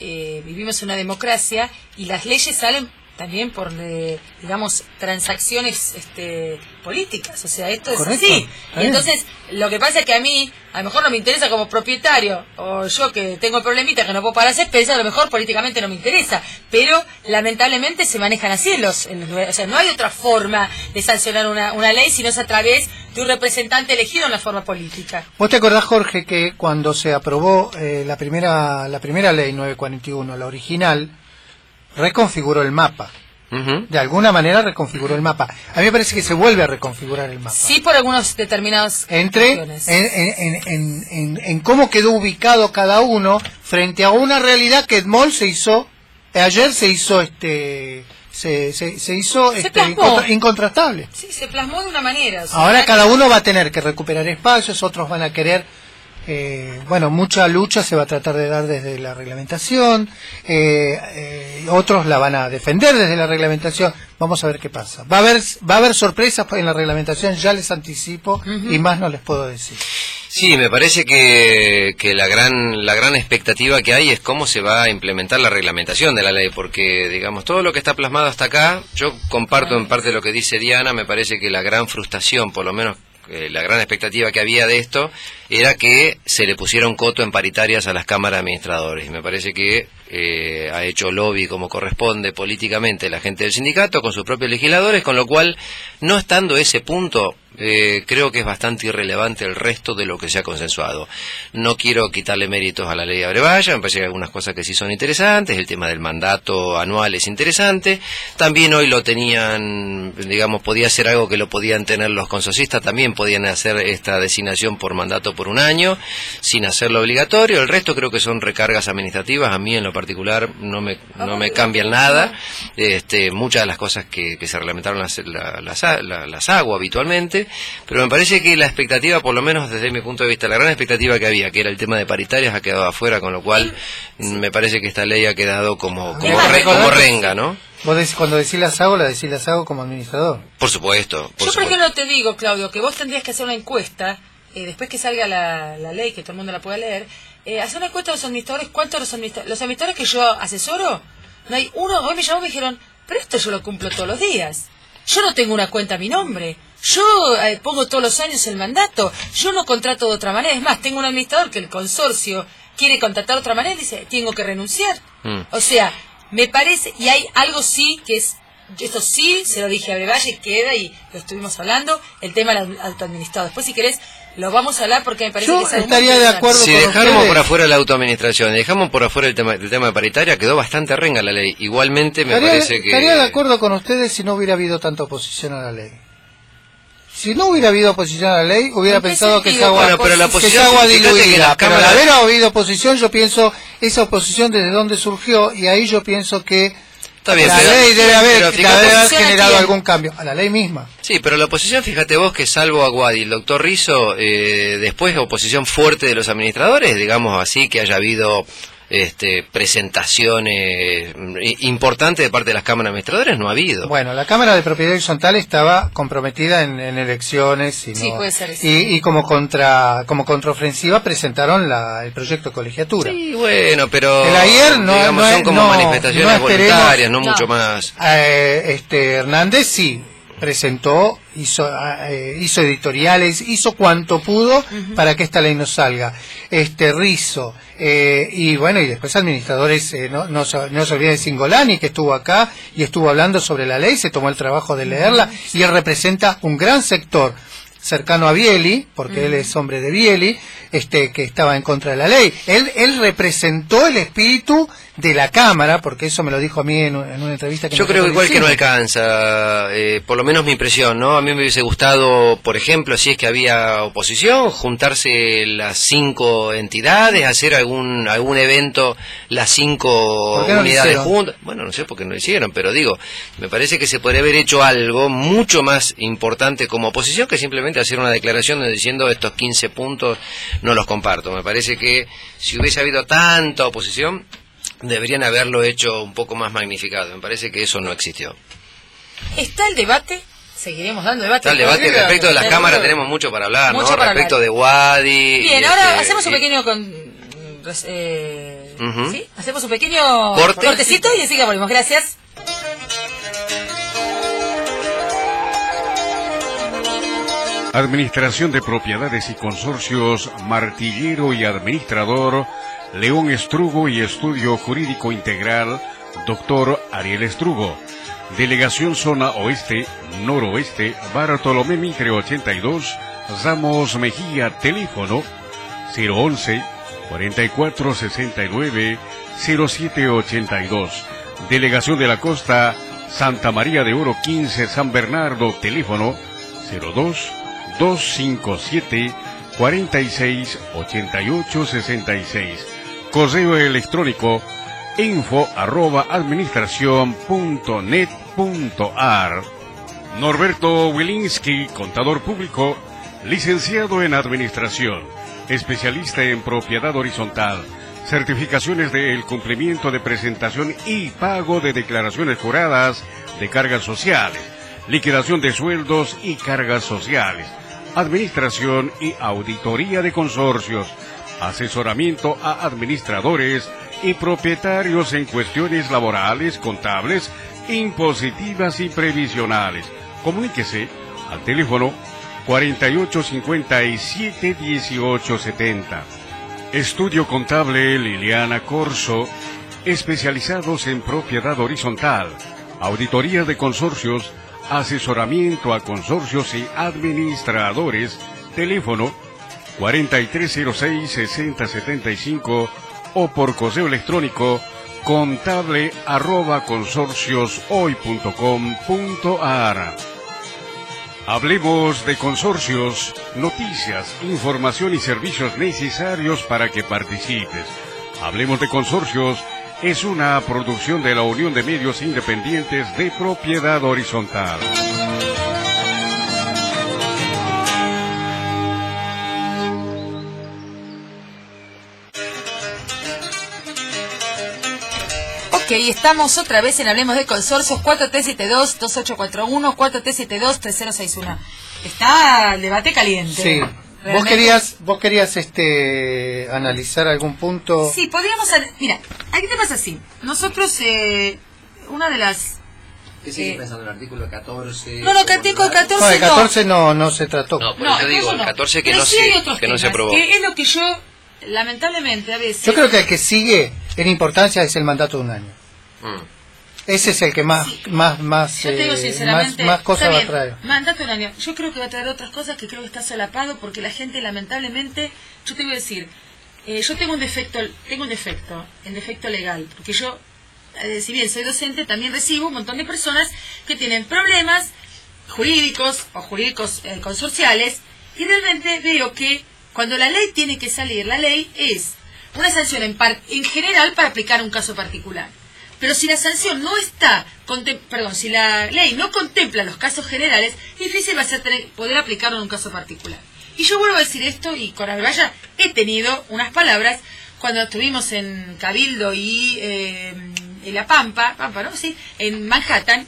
eh, vivimos en una democracia y las leyes salen también por, eh, digamos, transacciones este, políticas. O sea, esto es Correcto, así. Y entonces, lo que pasa es que a mí, a lo mejor no me interesa como propietario, o yo que tengo problemita que no puedo hacer, pero a lo mejor políticamente no me interesa. Pero, lamentablemente, se manejan así los, en los lugares. O sea, no hay otra forma de sancionar una, una ley si no es a través de un representante elegido en la forma política. ¿Vos te acordás, Jorge, que cuando se aprobó eh, la primera la primera ley 941, la original, reconfiguró el mapa? De alguna manera reconfiguró el mapa. A mí me parece que se vuelve a reconfigurar el mapa. Sí por algunos determinados Entre cuestiones. en, en- en- en- en- en cómo quedó ubicado cada uno frente a una realidad que Edmol se hizo, eh, ayer se hizo este se, se, se hizo Se este, incontra- incontrastable. Sí, se plasmó de una manera. o sea, Ahora cada uno va a tener que recuperar espacios, otros van a querer, eh, bueno, mucha lucha se va a tratar de dar desde la reglamentación, eh, eh, otros la van a defender desde la reglamentación. Vamos a ver qué pasa. Va a haber, va a haber sorpresas en la reglamentación, ya les anticipo, y más no les puedo decir. Sí, me parece que, que la gran la gran expectativa que hay es cómo se va a implementar la reglamentación de la ley, porque digamos todo lo que está plasmado hasta acá, yo comparto en parte lo que dice Diana, me parece que la gran frustración, por lo menos eh, la gran expectativa que había de esto, era que se le pusiera un coto en paritarias a las cámaras de administradores. Me parece que eh, ha hecho lobby como corresponde políticamente la gente del sindicato con sus propios legisladores, con lo cual, no estando ese punto, eh, creo que es bastante irrelevante el resto de lo que se ha consensuado. No quiero quitarle méritos a la ley de Abrevaya, me parece que hay algunas cosas que sí son interesantes, el tema del mandato anual es interesante, también hoy lo tenían, digamos, podía ser algo que lo podían tener los consosistas, también podían hacer esta designación por mandato por un año, sin hacerlo obligatorio, el resto creo que son recargas administrativas, a mí en lo particular no me, no me cambian nada, este, muchas de las cosas que, que se reglamentaron las, la- las, a- la- las hago habitualmente, pero me parece que la expectativa, por lo menos desde mi punto de vista, la gran expectativa que había, que era el tema de paritarias, ha quedado afuera, con lo cual me parece que esta ley ha quedado como, como, re- como renga, ¿no? Vos decís, cuando decís las hago, la decís las hago como administrador. Por supuesto, por Yo, por supuesto. ejemplo, te digo, Claudio, que vos tendrías que hacer una encuesta, eh, después que salga la, la ley, que todo el mundo la pueda leer, eh, hacer una encuesta de los administradores, ¿cuántos los administradores? Los administradores que yo asesoro, no hay uno, hoy me llamó y me dijeron, pero esto yo lo cumplo todos los días. Yo no tengo una cuenta a mi nombre. Yo eh, pongo todos los años el mandato. Yo no contrato de otra manera. Es más, tengo un administrador que el consorcio quiere contratar de otra manera y dice, tengo que renunciar. Mm. O sea, me parece, y hay algo sí que es, esto sí, se lo dije a Brevalle, queda y lo estuvimos hablando, el tema del autoadministrado. Después, si querés, lo vamos a hablar porque me parece Yo que es algo muy estaría de acuerdo Si con dejamos ustedes. por afuera la autoadministración y dejamos por afuera el tema, el tema de paritaria, quedó bastante renga la ley. Igualmente me Estaría, parece que... estaría de acuerdo con ustedes si no hubiera habido tanta oposición a la ley. Si no hubiera habido oposición a la ley, hubiera ¿En qué pensado que sentido? agua, Bueno, pero la oposición agua diluida. Pero al haber habido oposición, yo pienso, esa oposición desde dónde surgió, y ahí yo pienso que Está bien, la pero- ley debe haber, debe haber ¿Oposición a generado algún cambio. A la ley misma. Sí, pero la oposición, fíjate vos que salvo a Guadi y el doctor Rizzo, eh, después oposición fuerte de los administradores, digamos así, que haya habido este, presentaciones importantes de parte de las cámaras de administradores, no ha habido. Bueno, la Cámara de Propiedad Horizontal estaba comprometida en, en elecciones y, Sí, no- puede ser eso. y, y como contra como contraofensiva presentaron la, el proyecto de colegiatura. Sí, bueno, pero El ayer no- digamos, no son como no- manifestaciones voluntarias, no, No. mucho más. Eh, este Hernández sí presentó, hizo, eh, hizo editoriales, hizo cuanto pudo para que esta ley no salga. Este Rizo, eh, y bueno, y después administradores, eh, no, no, se- no se olviden de Singolani, que estuvo acá y estuvo hablando sobre la ley, se tomó el trabajo de leerla, y él representa un gran sector cercano a Bieli, porque él es hombre de Bieli, este, que estaba en contra de la ley. Él, él representó el espíritu de la Cámara, porque eso me lo dijo a mí en, en una entrevista que Yo creo nosotros igual que no alcanza, eh, por lo menos mi impresión, ¿no? A mí me hubiese gustado, por ejemplo, si es que había oposición, juntarse las cinco entidades, hacer algún algún evento, las cinco ¿Por qué no lo unidades juntas. Bueno, no sé por qué no lo hicieron, pero digo, me parece que se podría haber hecho algo mucho más importante como oposición que simplemente hacer una declaración de diciendo estos 15 puntos no los comparto. Me parece que si hubiese habido tanta oposición, deberían haberlo hecho un poco más magnificado. Me parece que eso no existió. Está el debate, seguiremos dando debate. Está el debate respecto de las cámaras tenemos mucho para hablar, Mucho ¿no? para respecto hablar. de Wadi. Bien, y ahora este, hacemos un y- pequeño con- res- eh. Hacemos un pequeño Corte. cortecito y enseguida volvemos. Gracias. Administración de Propiedades y Consorcios, Martillero y Administrador, León Estrugo y Estudio Jurídico Integral, Doctor Ariel Estrugo. Delegación Zona Oeste, Noroeste, Bartolomé Mitre 82, Ramos Mejía, teléfono 011 4469 0782. Delegación de la Costa, Santa María de Oro 15, San Bernardo, teléfono 02 257 46 88 66. Correo electrónico info. Norberto Wilinski, contador público, licenciado en administración, especialista en propiedad horizontal, certificaciones del cumplimiento de presentación y pago de declaraciones juradas de cargas sociales, liquidación de sueldos y cargas sociales, administración y auditoría de consorcios, asesoramiento a administradores y propietarios en cuestiones laborales, contables, impositivas y previsionales. Comuníquese al teléfono 4857 1870. Estudio Contable Liliana Corso, especializados en propiedad horizontal, auditoría de consorcios, asesoramiento a consorcios y administradores, teléfono 4306-6075 o por correo electrónico contable arroba consorcioshoy.com.ar. Hablemos de consorcios, noticias, información y servicios necesarios para que participes. Hablemos de consorcios es una producción de la Unión de Medios Independientes de Propiedad Horizontal. Ok, estamos otra vez en Hablemos de Consorcios 4372-2841, 4372-3061. Está el debate caliente. Sí. ¿Vos Realmente. querías, vos querías este, analizar algún punto? Sí, podríamos... Mira, aquí te pasa así. Nosotros, eh, una de las... ¿Qué sigue Eh, pensando en el artículo 14? No, no, que artículo ¿verdad? 14 No, el 14 no, no se trató. No, por No, eso digo, el no. 14 que Pero no, sí se, hay otros que no se temas, aprobó. Que es lo que yo, lamentablemente, a veces... Yo creo que el que sigue en importancia es el mandato de un año. Mm. Ese es el que más, más, más, Yo te digo eh, más, más cosas va a traer. Mandato un año. Yo creo que va a traer otras cosas que creo que está solapado porque la gente lamentablemente, yo te voy a decir, eh, yo tengo un defecto, tengo un defecto, el defecto legal, porque yo, eh, si bien soy docente, también recibo un montón de personas que tienen problemas jurídicos o jurídicos eh, consorciales y realmente veo que cuando la ley tiene que salir, la ley es una sanción en, par- en general para aplicar un caso particular. Pero si la sanción no está, perdón, si la ley no contempla los casos generales, difícil va a ser poder aplicarlo en un caso particular. Y yo vuelvo a decir esto, y con Albaya he tenido unas palabras cuando estuvimos en Cabildo y eh, en La Pampa, Pampa, ¿no? Sí, en Manhattan,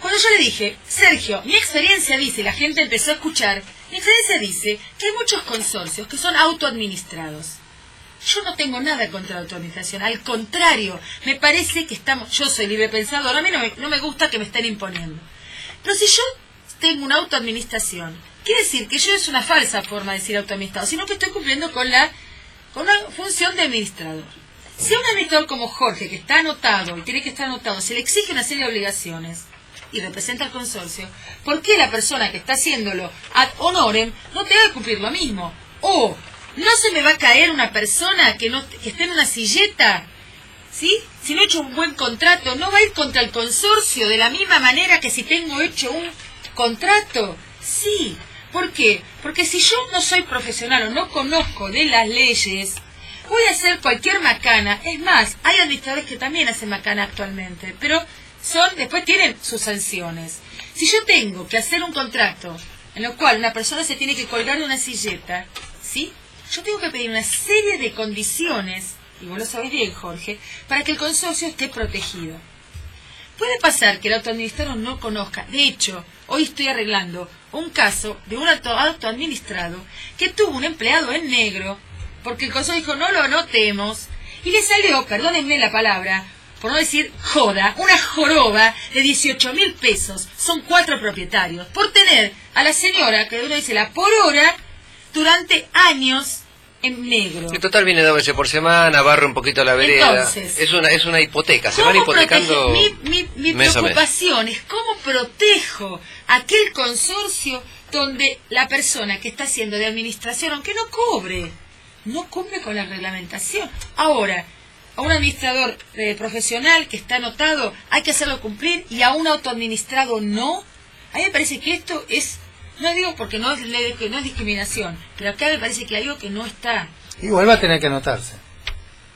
cuando yo le dije, Sergio, mi experiencia dice, la gente empezó a escuchar, mi experiencia dice que hay muchos consorcios que son autoadministrados. Yo no tengo nada contra la autoadministración, al contrario, me parece que estamos, yo soy libre pensador, a mí no me, gusta que me estén imponiendo. Pero si yo tengo una autoadministración, quiere decir que yo es una falsa forma de decir autoadministrado, sino que estoy cumpliendo con la con una función de administrador. Si a un administrador como Jorge, que está anotado y tiene que estar anotado, se le exige una serie de obligaciones y representa al consorcio, ¿por qué la persona que está haciéndolo ad honorem no te va a cumplir lo mismo? O no se me va a caer una persona que, no, que esté en una silleta, ¿sí? Si no he hecho un buen contrato, no va a ir contra el consorcio de la misma manera que si tengo hecho un contrato. Sí. ¿Por qué? Porque si yo no soy profesional o no conozco de las leyes, voy a hacer cualquier macana. Es más, hay administradores que también hacen macana actualmente, pero son después tienen sus sanciones. Si yo tengo que hacer un contrato en lo cual una persona se tiene que colgar de una silleta, ¿sí? Yo tengo que pedir una serie de condiciones, y vos lo sabés bien, Jorge, para que el consorcio esté protegido. Puede pasar que el autoadministrador no conozca. De hecho, hoy estoy arreglando un caso de un auto autoadministrado que tuvo un empleado en negro porque el Consejo dijo no lo anotemos, y le salió, perdónenme la palabra, por no decir joda, una joroba de 18 mil pesos, son cuatro propietarios, por tener a la señora, que uno dice la por hora, durante años en negro. En total viene dos veces por semana, barre un poquito la vereda. Entonces, es una es una hipoteca, se ¿Cómo van hipotecando protege- Mi, preocupación es cómo protejo aquel consorcio donde la persona que está haciendo de administración, aunque no cobre, no cumple con la reglamentación. Ahora, a un administrador eh, profesional que está anotado hay que hacerlo cumplir y a un autoadministrado no. A mí me parece que esto es, no digo porque no es, ley no es discriminación, pero acá me parece que hay algo que no está. Igual va a tener que anotarse.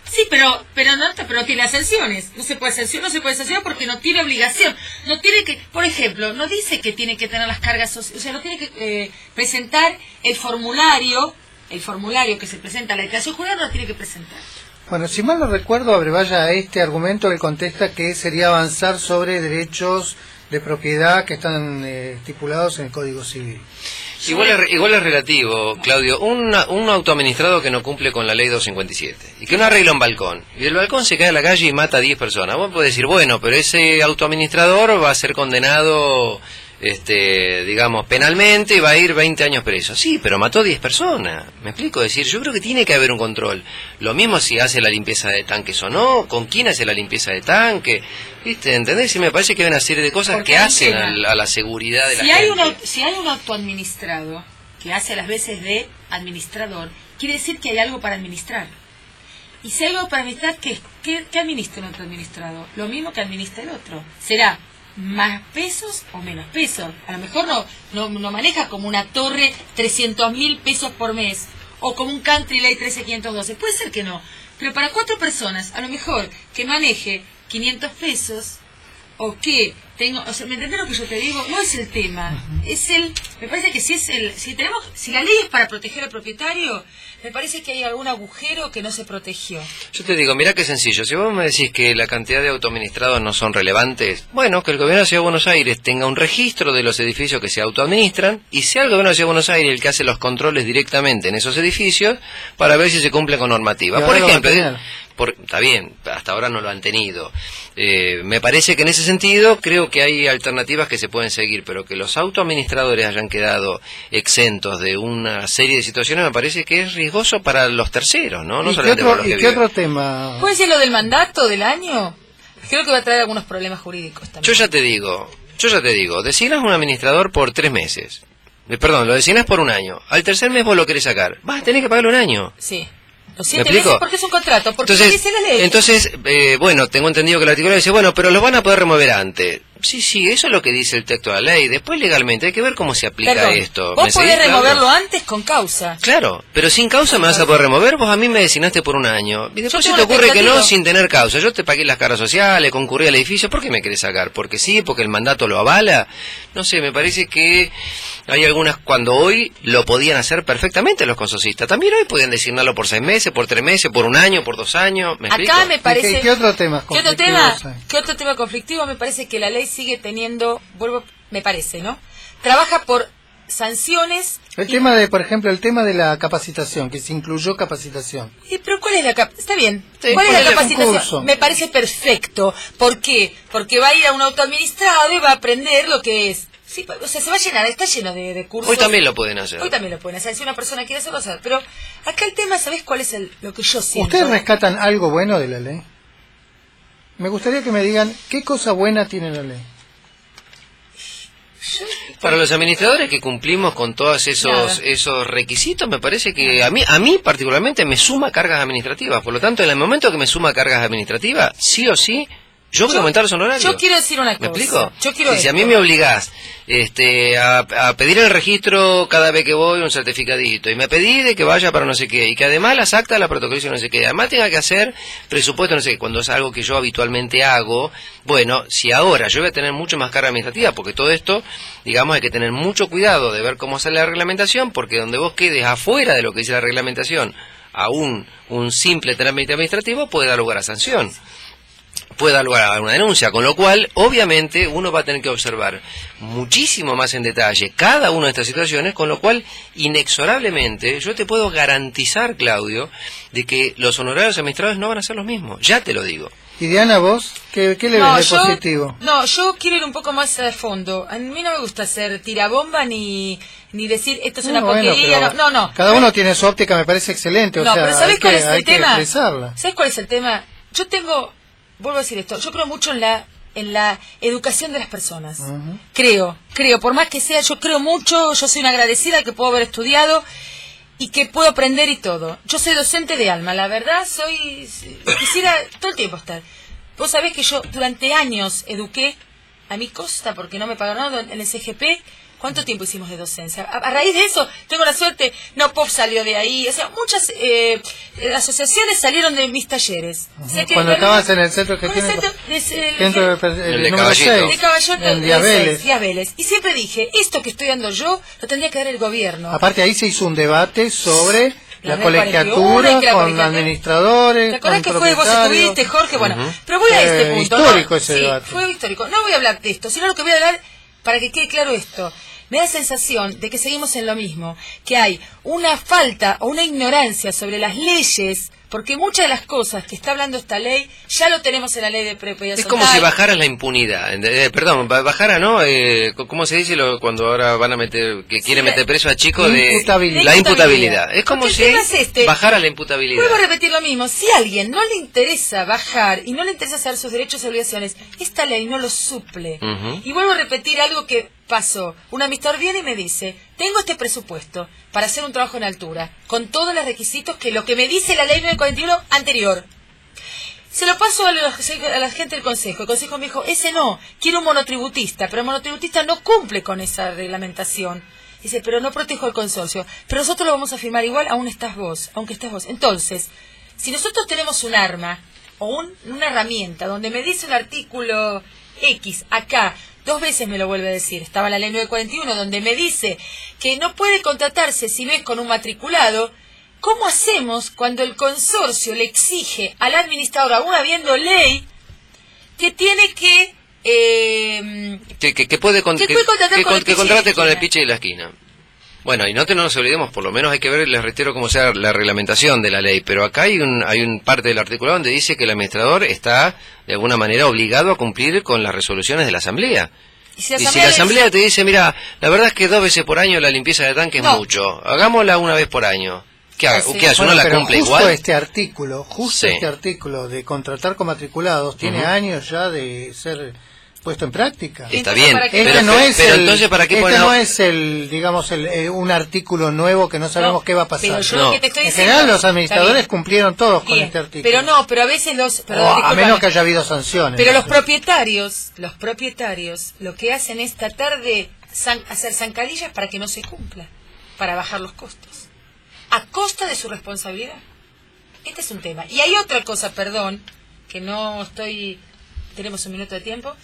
Sí, pero pero no, pero no tiene sanciones. No se puede sancionar, no se puede sancionar porque no tiene obligación. No tiene que, por ejemplo, no dice que tiene que tener las cargas sociales, o sea, no tiene que eh, presentar el formulario, el formulario que se presenta a la declaración jurada no lo tiene que presentar. Bueno, si mal no recuerdo, Abrevaya a este argumento le contesta que sería avanzar sobre derechos de propiedad que están eh, estipulados en el Código Civil. Igual es, igual es relativo, Claudio. Una- un autoadministrado que no cumple con la ley 257 y que no arregla un balcón y el balcón se cae a la calle y mata a 10 personas. Vos podés decir, bueno, pero ese autoadministrador va a ser condenado, este, digamos, penalmente va a ir 20 años preso. Sí, pero mató a 10 personas. ¿Me explico? Es decir, yo creo que tiene que haber un control. Lo mismo si hace la limpieza de tanques o no, con quién hace la limpieza de tanque. ¿Viste? ¿Entendés? Y me parece que hay una serie de cosas Porque que hacen a la seguridad de Si la hay, gente. si hay un autoadministrado que hace las veces de administrador, quiere decir que hay algo para administrar. Y si hay algo para administrar, ¿qué, qué, qué administra un autoadministrado? Lo mismo que administra el otro. Será más pesos o menos pesos. A lo mejor no, no, maneja como una torre 300 mil pesos por mes o como un country ley 13512. Puede ser que no. Pero para cuatro personas, a lo mejor que maneje 500 pesos o que tengo, o sea, ¿me entendés lo que yo te digo? No es el tema, es el, me parece que si es el, si tenemos, si la ley es para proteger al propietario, me parece que hay algún agujero que no se protegió. Yo te digo, mira qué sencillo. Si vos me decís que la cantidad de autoadministrados no son relevantes, bueno, que el gobierno de la Ciudad de Buenos Aires tenga un registro de los edificios que se autoadministran y sea el gobierno de la Ciudad de Buenos Aires el que hace los controles directamente en esos edificios para ver si se cumple con normativa. Por ejemplo, tener. por- está bien, hasta ahora no lo han tenido. Eh, me parece que en ese sentido creo que hay alternativas que se pueden seguir, pero que los autoadministradores hayan quedado exentos de una serie de situaciones me parece que es riesgoso para los terceros, ¿no? No ¿Y qué otro, y qué viven. otro tema? ¿Puede ser lo del mandato del año? Creo que va a traer algunos problemas jurídicos también. Yo ya te digo, yo ya te digo, designas un administrador por tres meses. Eh, Perdón, lo designas por un año. Al tercer mes vos lo querés sacar. Vas a tener que pagarlo un año. Sí. Los ¿Me siete meses porque es un contrato, porque Entonces, entonces eh, bueno, tengo entendido que el artículo dice, bueno, pero los van a poder remover antes. Sí, sí, eso es lo que dice el texto de la ley. Después legalmente hay que ver cómo se aplica Perdón, esto. ¿Me vos podés removerlo antes con causa. Claro, pero sin causa me vas a poder remover. Vos a mí me designaste por un año. Y después se te ocurre que no sin tener causa. Yo te pagué las caras sociales, concurrí al edificio. ¿Por qué me querés sacar? ¿Porque sí? ¿Porque el mandato lo avala? No sé, me parece que hay algunas cuando hoy lo podían hacer perfectamente los consosistas. También hoy podían designarlo por seis meses, por tres meses, por un año, por dos años. ¿Me explico? Acá me parece... ¿Qué- qué otro tema ¿Qué otro conflictivo tema? otro tema conflictivo? Me parece que la ley sigue teniendo, vuelvo, me parece, ¿no? Trabaja por sanciones. El y- tema de, por ejemplo, el tema de la capacitación, que se incluyó capacitación. y, pero ¿cuál es la cap- Está bien. Sí, ¿Cuál es la capacitación? curso. Me parece perfecto. ¿Por qué? Porque va a ir a un autoadministrado y va a aprender lo que es. Sí, o sea, se va a llenar, está lleno de, de cursos. Hoy también lo pueden hacer. Hoy también lo pueden hacer. Si una persona quiere hacerlo, hacer. Pero acá el tema, ¿sabes cuál es el, lo que yo siento? ¿Ustedes rescatan algo bueno de la ley? Me gustaría que me digan qué cosa buena tiene la ley. Para los administradores que cumplimos con todos esos Nada. esos requisitos, me parece que a mí a mí particularmente me suma cargas administrativas. Por lo tanto, en el momento que me suma cargas administrativas, sí o sí, yo voy a aumentar los honorarios. yo quiero decir una ¿Me cosa. explico? Yo quiero Y si a mí me obligás este, a, a pedir el registro cada vez que voy un certificadito y me pedí de que vaya para no sé qué y que además las actas la protocolización no sé qué, además tenga que hacer presupuesto no sé qué, cuando es algo que yo habitualmente hago, bueno, si ahora yo voy a tener mucho más carga administrativa, porque todo esto, digamos, hay que tener mucho cuidado de ver cómo sale la reglamentación, porque donde vos quedes afuera de lo que dice la reglamentación, a un, un simple trámite administrativo puede dar lugar a sanción. Puede dar lugar a una denuncia, con lo cual obviamente uno va a tener que observar muchísimo más en detalle cada una de estas situaciones, con lo cual inexorablemente yo te puedo garantizar, Claudio, de que los honorarios administrados no van a ser los mismos, ya te lo digo. Y Diana, vos, ¿qué, qué le No, ves de yo, positivo? no, yo quiero ir un poco más a fondo. A mí no me gusta hacer tirabomba ni, ni decir esto es una No, bueno, porquería. no, no, no. Cada uno tiene su óptica, me parece excelente. O No, sea, pero ¿sabés cuál que- es el tema? ¿Sabes cuál es el tema? Yo tengo, vuelvo a decir esto, yo creo mucho en la en la educación de las personas. Creo, creo, por más que sea, yo creo mucho, yo soy una agradecida que puedo haber estudiado y que puedo aprender y todo. Yo soy docente de alma, la verdad, soy quisiera todo el tiempo estar. Vos sabés que yo durante años eduqué a mi costa porque no me pagaron nada en el CGP. ¿Cuánto tiempo hicimos de docencia? A, a raíz de eso, tengo la suerte, no Pop salió de ahí, o sea, muchas eh, eh, asociaciones salieron de mis talleres. O sea que Cuando estabas en el centro que tiene... centro de-. 6, de Caballito en Vélez. Díaz Vélez. Y siempre dije, esto que estoy dando yo, lo tendría que dar el gobierno. Aparte ahí se hizo un debate sobre La la, ley 41, colegiatura la con colegiatura- administradores, ¿Te acordás con que fue vos estuviste, Jorge? Bueno, pero voy a este Eh, punto. histórico ¿no? ese sí, debate. fue histórico. No voy a hablar de esto, sino lo que voy a hablar para que quede claro esto. Me da la sensación de que seguimos en lo mismo, que hay una falta o una ignorancia sobre las leyes, porque muchas de las cosas que está hablando esta ley ya lo tenemos en la ley de propiedad Es como si bajara la impunidad, eh, perdón, ba- bajara, ¿no? Eh, ¿Cómo se dice lo, cuando ahora van a meter, que quieren meter preso a chicos de Imputabilidad. la imputabilidad? Es como Porque si es este. bajara la imputabilidad. Vuelvo a repetir lo mismo. Si a alguien no le interesa bajar y no le interesa hacer sus derechos y obligaciones, esta ley no lo suple. Y vuelvo a repetir algo que pasó. Un administrador viene y me dice, tengo este presupuesto para hacer un trabajo en altura, con todos los requisitos que lo que me dice la ley 941 anterior. Se lo paso a la gente del consejo. El consejo me dijo, ese no, quiero un monotributista, pero el monotributista no cumple con esa reglamentación. Dice, pero no protejo el consorcio. Pero nosotros lo vamos a firmar igual, aún estás vos, aunque estás vos. Entonces, si nosotros tenemos un arma o un- una herramienta donde me dice un artículo X acá, dos veces me lo vuelve a decir, estaba la ley 941, donde me dice que no puede contratarse si ves con un matriculado, ¿cómo hacemos cuando el consorcio le exige al administrador, aún habiendo ley, que tiene que... eh, que, que, que puede, con- Que que, puede contratar con el que piche contrate con el piche de la esquina. Bueno, y no, te, no nos olvidemos, por lo menos hay que ver, les reitero cómo sea la reglamentación de la ley, pero acá hay un, hay un parte del articulado donde dice que el administrador está, de alguna manera, obligado a cumplir con las resoluciones de la Asamblea. y si la Y si asamblea la le Asamblea te dice, mira, la verdad es que dos veces por año la limpieza de tanque es No. mucho, hagámosla una vez por año. ¿Qué, Ah, sí. ¿qué hace? ¿Uno Bueno, la pero cumple justo igual? este artículo, justo Sí. este artículo de contratar con matriculados tiene años ya de ser puesto en práctica. Está bien. Este pero, no es pero el, entonces ¿para qué este ponen- no es el, digamos, el, eh, un artículo nuevo que no sabemos No, qué va a pasar. pero yo No. lo que te estoy en diciendo- general los administradores cumplieron todos con este artículo. Pero no, pero a veces los... O perdón, a menos que haya habido sanciones. Pero los propietarios, los propietarios, lo que hacen es tratar de zan- hacer zancadillas para que no se cumpla, para bajar los costos, a costa de su responsabilidad. Este es un tema. Y hay otra cosa, perdón, que no estoy, tenemos un minuto de tiempo,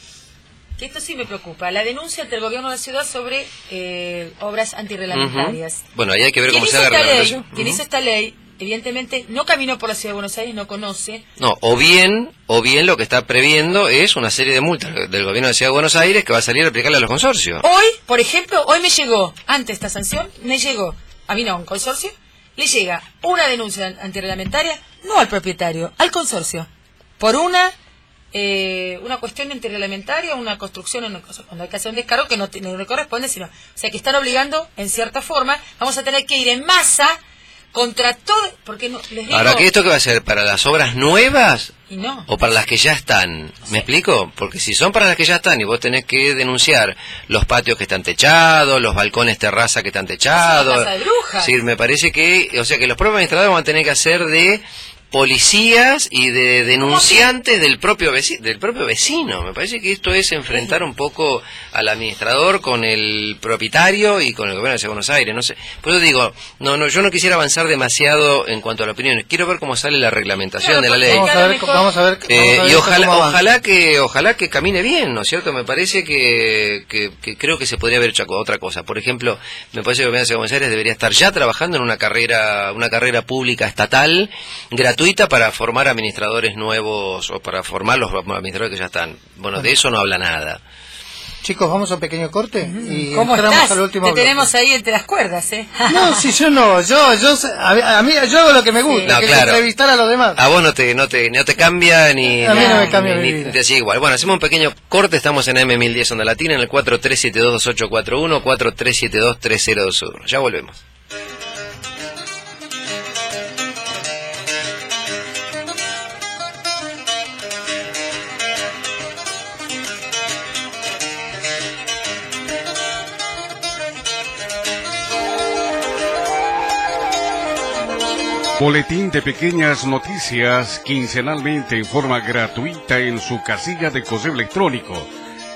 que esto sí me preocupa, la denuncia ante el gobierno de la ciudad sobre eh, obras antirreglamentarias. Ujú. Bueno, ahí hay que ver cómo hizo, sea la ley, reglamentación. quien hizo esta ley, evidentemente no caminó por la ciudad de Buenos Aires, no conoce, No, o bien, o bien lo que está previendo es una serie de multas del gobierno de la Ciudad de Buenos Aires que va a salir a aplicarle a los consorcios. Hoy, por ejemplo, hoy me llegó, ante esta sanción, me llegó, a mí no, a un consorcio, le llega una denuncia antirreglamentaria, no al propietario, al consorcio, por una eh, una cuestión antirreglamentaria, una construcción, una cosa, cuando hay que hacer un descargo que no, le corresponde, sino, o sea, que están obligando, en cierta forma, vamos a tener que ir en masa contra todo, porque no, les digo, Ahora, ¿qué esto qué va a ser? ¿Para las obras nuevas y no, o para las que ya están? ¿Me explico? Porque si son para las que ya están y vos tenés que denunciar los patios que están techados, los balcones terraza que están techados. casa de brujas. Sí, me parece que, o sea, que los propios administradores van a tener que hacer de policías y de denunciantes del propio vecino, del propio vecino. Me parece que esto es enfrentar un poco al administrador con el propietario y con el gobierno de Buenos Aires. No sé, por eso digo, no, no, yo no quisiera avanzar demasiado en cuanto a la opinión. Quiero ver cómo sale la reglamentación Claro, de la ley. Vamos a ver, vamos a ver, vamos Eh, a ver y ojalá, ojalá que, ojalá que camine bien, ¿no es cierto? Me parece que, que, que creo que se podría haber hecho otra cosa. Por ejemplo, me parece que el gobierno de Buenos Aires debería estar ya trabajando en una carrera, una carrera pública estatal, gratuita gratuita para formar administradores nuevos o para formar los administradores que ya están. Bueno, de eso no habla nada. Chicos, vamos a un pequeño corte y ¿Cómo entramos estás? al último Te bloque. tenemos ahí entre las cuerdas, ¿eh? No, si yo no, yo, yo, a, a mí, yo hago lo que me gusta, No, que claro. es entrevistar a los demás. A vos no te, no te, no te cambia ni... A mí no me cambia ni- mi vida. te sigue igual. Bueno, hacemos un pequeño corte, estamos en M1010 Onda Latina, en el 43722841, 43723021. Ya volvemos. Boletín de pequeñas noticias quincenalmente en forma gratuita en su casilla de correo electrónico.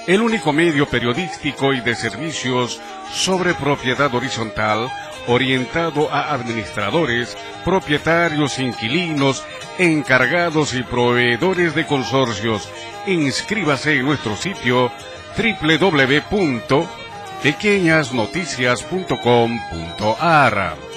El único medio periodístico y de servicios sobre propiedad horizontal orientado a administradores, propietarios, inquilinos, encargados y proveedores de consorcios. Inscríbase en nuestro sitio www.pequeñasnoticias.com.ar.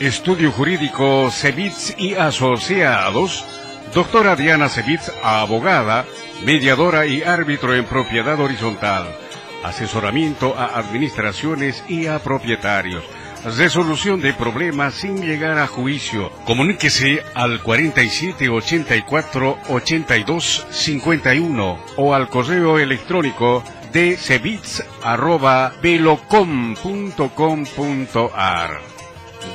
Estudio Jurídico Cebits y Asociados, doctora Diana Cebits, abogada, mediadora y árbitro en propiedad horizontal, asesoramiento a administraciones y a propietarios, resolución de problemas sin llegar a juicio. Comuníquese al 4784-8251 o al correo electrónico de cebits.velocom.com.ar.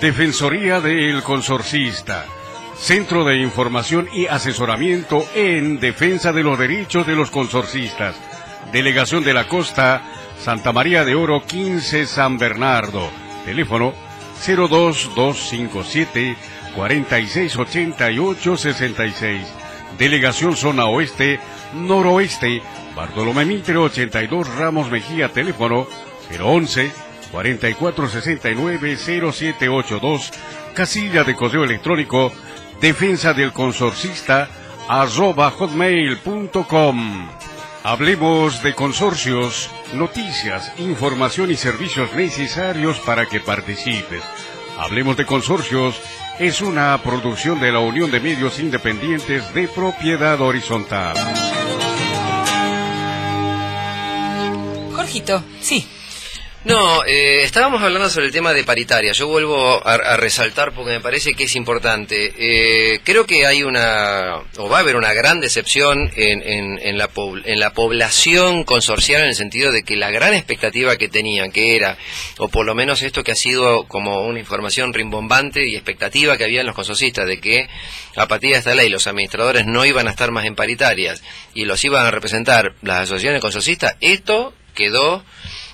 Defensoría del Consorcista. Centro de Información y Asesoramiento en Defensa de los Derechos de los Consorcistas. Delegación de la Costa, Santa María de Oro 15 San Bernardo. Teléfono 02257 468866. Delegación Zona Oeste, Noroeste, Bartolomé Mitre 82 Ramos Mejía. Teléfono 011 4469-0782, casilla de correo electrónico, defensa del consorcista, arroba hotmail.com. Hablemos de consorcios, noticias, información y servicios necesarios para que participes. Hablemos de consorcios es una producción de la Unión de Medios Independientes de Propiedad Horizontal. Jorgito, sí. No, eh, estábamos hablando sobre el tema de paritaria. Yo vuelvo a, a resaltar porque me parece que es importante. Eh, creo que hay una, o va a haber una gran decepción en, en, en la, en la población consorcial en el sentido de que la gran expectativa que tenían, que era, o por lo menos esto que ha sido como una información rimbombante y expectativa que había en los consorcistas, de que a partir de esta ley los administradores no iban a estar más en paritarias y los iban a representar las asociaciones consorcistas, esto quedó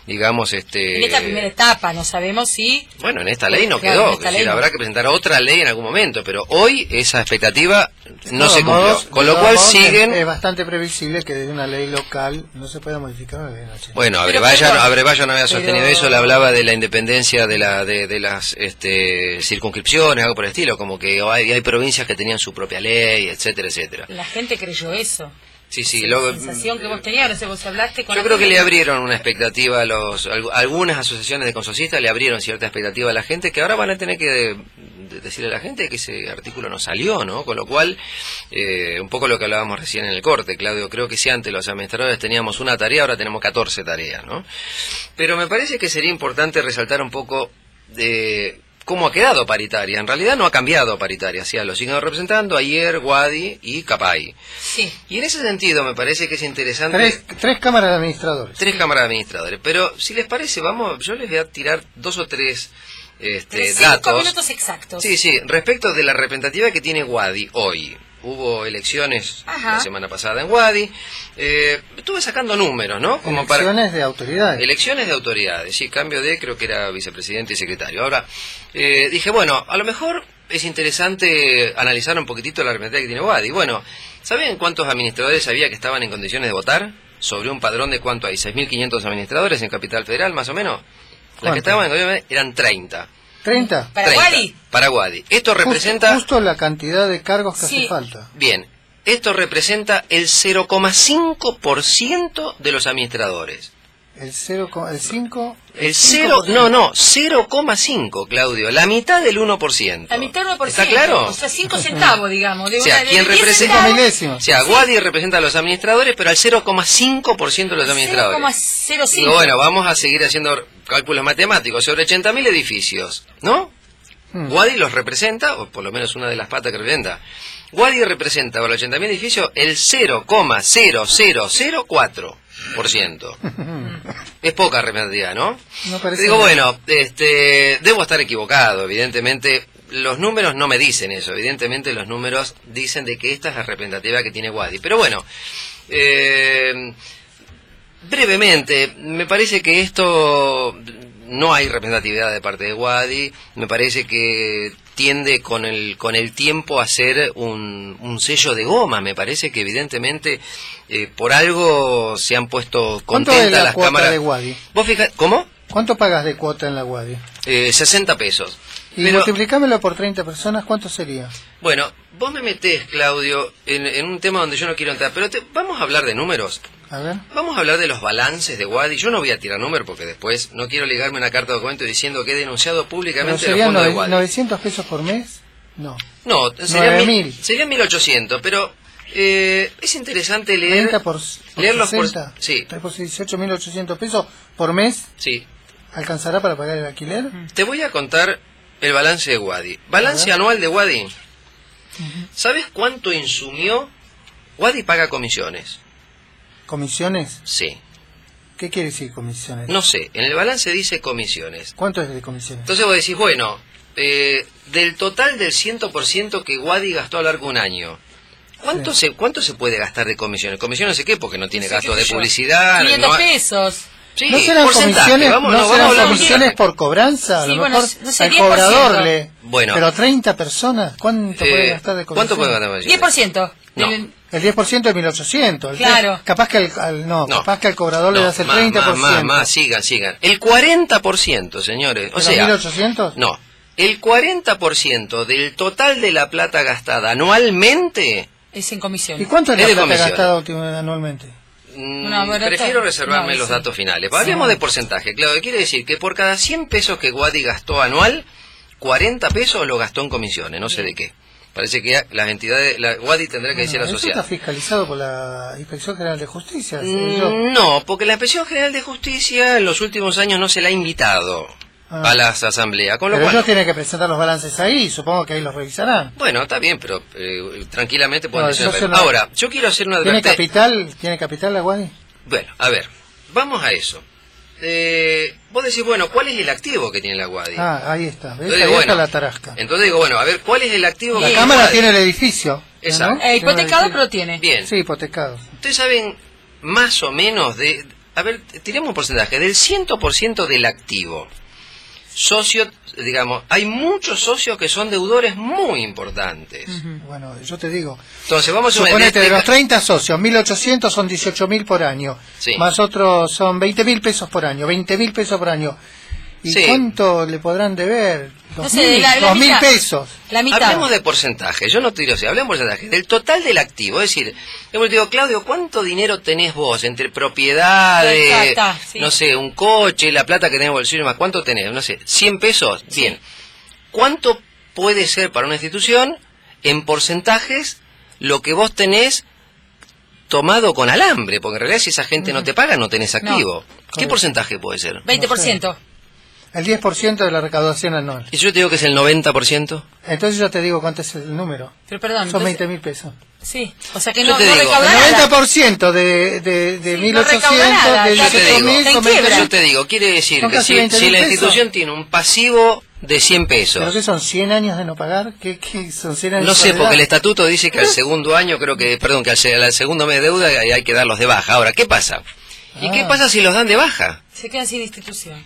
digamos este En esta primera etapa no sabemos si... bueno, en esta ley no Claro, quedó, es decir, ley habrá que presentar otra ley en algún momento, pero hoy esa expectativa no se cumplió. modos, Con lo cual siguen, Es, es bastante previsible que desde una ley local no se pueda modificar una ley nacional. bueno, Pero, Abrevaya, Abrevaya no había sostenido pero- eso, le hablaba de la independencia de la de, de las este, circunscripciones, algo por el estilo, como que hay, hay provincias que tenían su propia ley, etcétera, etcétera. La gente creyó eso. Sí, sí, Esa luego, la sensación que vos tenías, no sé, vos hablaste con Yo creo que le abrieron una expectativa a los algu- algunas asociaciones de consorcistas le abrieron cierta expectativa a la gente que ahora van a tener que de- de- decirle a la gente que ese artículo no salió, ¿no? Con lo cual eh, un poco lo que hablábamos recién en el corte, Claudio, creo que si antes los administradores teníamos una tarea, ahora tenemos 14 tareas, ¿no? Pero me parece que sería importante resaltar un poco de cómo ha quedado paritaria. En realidad no ha cambiado paritaria, sí, lo siguen representando ayer, Wadi y Capay. Sí. Y en ese sentido me parece que es interesante Tres, tres cámaras de administradores. tres cámaras de administradores. Pero si les parece, vamos, yo les voy a tirar dos o tres este, Pero cinco datos. minutos exactos. Sí, sí, respecto de la representativa que tiene Wadi hoy. Hubo elecciones Ajá. la semana pasada en Wadi. Eh, estuve sacando números, ¿no? Como para Elecciones de autoridades. Elecciones de autoridades, sí, cambio de, creo que era vicepresidente y secretario. Ahora, eh, dije, bueno, a lo mejor es interesante analizar un poquitito la representativa que tiene Wadi. Bueno, ¿saben cuántos administradores había que estaban en condiciones de votar? Sobre un padrón de cuánto hay, 6.500 administradores en Capital Federal, más o menos. Las que estaban en eran 30. 30. ¿Para 30. Wadi? Para Wadi. Esto Justo- representa... Justo, la cantidad de cargos que Sí. hace falta. Bien, esto representa el 0,5% de los administradores. El 0, el 5. El 0, no, no, 0,5, Claudio, la mitad del 1%. La mitad del 1%. ¿Está claro? O sea, 5 centavos, digamos. De O sea, una, de ¿quién 10 representa? O sea, Wadi representa a los administradores, pero al 0,5% de los administradores. 0,05. Digo, bueno, vamos a seguir haciendo cálculos matemáticos sobre 80.000 edificios, ¿no? Hmm. Wadi los representa, o por lo menos una de las patas que representa. Wadi representa para los 80.000 edificios el 0,0004%. es poca representatividad, ¿no? No parece Digo, bueno, este, debo estar equivocado, evidentemente. Los números no me dicen eso, evidentemente los números dicen de que esta es la representatividad que tiene Wadi. Pero bueno, eh, brevemente, me parece que esto no hay representatividad de parte de Wadi, me parece que tiende con el con el tiempo a ser un, un sello de goma, me parece que evidentemente eh, por algo se han puesto ¿Cuánto es contentas la las cuota cámaras. de Wadi? ¿Vos fija- ¿Cómo? ¿Cuánto pagas de cuota en la Wadi? Eh, 60 pesos. Y Pero- multiplicámelo por 30 personas, ¿cuánto sería? Bueno, vos me metés, Claudio, en, en un tema donde yo no quiero entrar, pero te- vamos a hablar de números. A ver. Vamos a hablar de los balances de Wadi. Yo no voy a tirar números porque después no quiero ligarme una carta de documento diciendo que he denunciado ¿Pero públicamente los fondos de Wadi. 900 pesos por mes? No. No, serían, mil, 9.000. serían 1800, pero eh, es interesante leer. 30 por, por leerlos por- 60. sí. 3 por 18.800 pesos por mes. Sí, ¿Alcanzará para pagar el alquiler? te voy a contar el balance de Wadi. Balance anual de Wadi. ¿Sabes cuánto insumió? Wadi paga comisiones. ¿Comisiones? Sí. ¿Qué quiere decir comisiones? No sé, en el balance dice comisiones. ¿Cuánto es de comisiones? Entonces vos decís, bueno, eh, del total del 100% que Wadi gastó a lo largo de un año, ¿cuánto, se, ¿cuánto se puede gastar de comisiones? Comisiones no sé qué, porque no tiene Sí, gasto de yo. publicidad. 500 no- pesos. Sí, ¿No serán comisiones, vamos- no no, serán vamos comisiones por cobranza? A lo bueno, mejor al 10%. cobrador le... Bueno. Pero 30 personas, ¿cuánto Eh, puede gastar de comisiones? ¿Cuánto puede gastar de comisiones? 10%. No. Del- El 10% es 1800. El Claro. Capaz que al, al- no, No. capaz que al cobrador le No, das el más, 30%. Más, más, más, sigan, sigan. El 40%, señores. O ¿Pero sea, 1800? no. El 40% del total de la plata gastada anualmente, Es en comisión. ¿Y cuánto es Es la de plata gastada últimamente anualmente? mm, No, prefiero reservarme no, los sí. datos finales. Hablemos de porcentaje. Claro, quiere decir que por cada 100 pesos que Wadi gastó anual, 40 pesos lo gastó en comisiones, no sé de qué. Parece que las entidades, la Wadi tendrá que decir Bueno, eso asociada. está fiscalizado por la Inspección General de Justicia. Mm, No, porque la Inspección General de Justicia en los últimos años no se la ha invitado Ah. a las asambleas. Con lo Pero cual, ellos tienen que presentar los balances ahí, supongo que ahí los revisarán. bueno, está bien, pero eh, tranquilamente pueden No, decir. Ahora, yo quiero hacer una ¿Tiene advertencia. capital? ¿Tiene capital la Guadi? Bueno, a ver, vamos a eso. Eh, vos decís, bueno, ¿cuál es el activo que tiene la Guadi? Ah, ahí está. ¿Ves? Entonces Ahí está la tarasca. Entonces digo, bueno, a ver, ¿cuál es el activo La que Cámara Guadi? tiene el edificio. Exacto. ¿no? Eh, hipotecado, pero tiene. Bien, Sí, hipotecado. ustedes saben más o menos de... A ver, tiremos un porcentaje. Del 100% del activo. Socio, digamos, hay muchos socios que son deudores muy importantes. Bueno, yo te digo. Entonces, vamos a Suponete, de este- los 30 socios, 1.800 son 18.000 por año. Sí. Más otros son 20.000 pesos por año, 20.000 pesos por año. ¿Y Sí. cuánto le podrán deber? No 2.000 sé, la, la 2.000 mitad. pesos. La mitad. Hablemos de porcentaje, yo no te digo así, hablemos de porcentaje, del total del activo, es decir, yo te digo, Claudio, ¿cuánto dinero tenés vos entre propiedades, está, sí. no sé, un coche, la plata que tenés en el bolsillo y más, cuánto tenés? No sé, 100 pesos, bien. ¿Cuánto puede ser para una institución en porcentajes lo que vos tenés tomado con alambre? Porque en realidad si esa gente no te paga, no tenés activo. ¿Qué porcentaje puede ser? 20%. El 10% de la recaudación anual. Y yo te digo que es el 90%. Entonces yo te digo cuánto es el número. Pero perdón. Son entonces- 20.000 pesos. Sí. O sea que Yo no, te no digo, El nada. 90% de, de, de Sí, 1.800, no de ya te digo. 18.000 Está son en quiebra. 20.000. Yo te digo, quiere decir que si, 20.000 si la pesos. institución tiene un pasivo de 100 ¿Pero pesos, qué son 100 años de no pagar? ¿Qué, qué son 100 años no de sé, porque el estatuto dice que al segundo año, creo que, perdón, que al, al segundo mes de deuda hay hay que darlos de baja. Ahora, ¿qué pasa? ¿Y qué Ah. pasa si los dan de baja? Se quedan sin institución.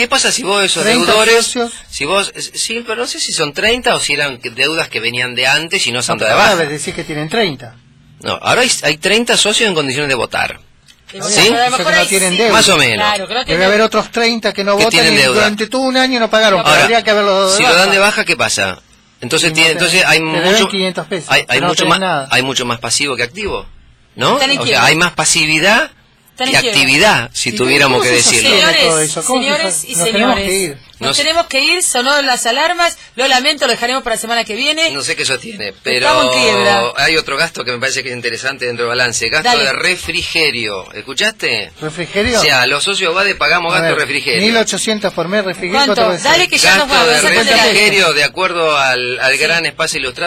¿Qué pasa si vos esos 30 deudores, socios. si vos, sí, pero no sé si son 30 o si eran deudas que venían de antes y no son No, de baja? ahora decir que tienen 30. No, ahora hay, hay 30 socios en condiciones de votar. De ¿Sí? O sea que no tienen deuda. Más o menos. Claro, que no Debe haber otros 30 que no Que votan tienen y deuda. durante todo un año no pagaron. Ahora, habría que haberlo dado si baja. lo dan de baja, ¿qué pasa? Entonces, tiene, entonces hay mucho, 500 pesos, hay, hay pero no mucho más, nada. hay mucho más pasivo que activo, ¿no? O sea, hay más pasividad Quiebra. actividad, si ¿Y tuviéramos que decirlo. Señores, eso? ¿Cómo se señores fa- y nos tenemos que señores, ir? nos tenemos que ir, sonó las alarmas, lo lamento, lo dejaremos para la semana que viene. No sé qué pero Estamos en quiebra. hay otro gasto que me parece que es interesante dentro del balance. Gasto Dale. de refrigerio. ¿Escuchaste? ¿Refrigerio? O sea, los socios VADE pagamos A gasto de refrigerio. 1800 por mes refrigerio. ¿Cuánto? Dale que ya nos Gasto vamos. de refrigerio de acuerdo al, al gran espacio ilustrado.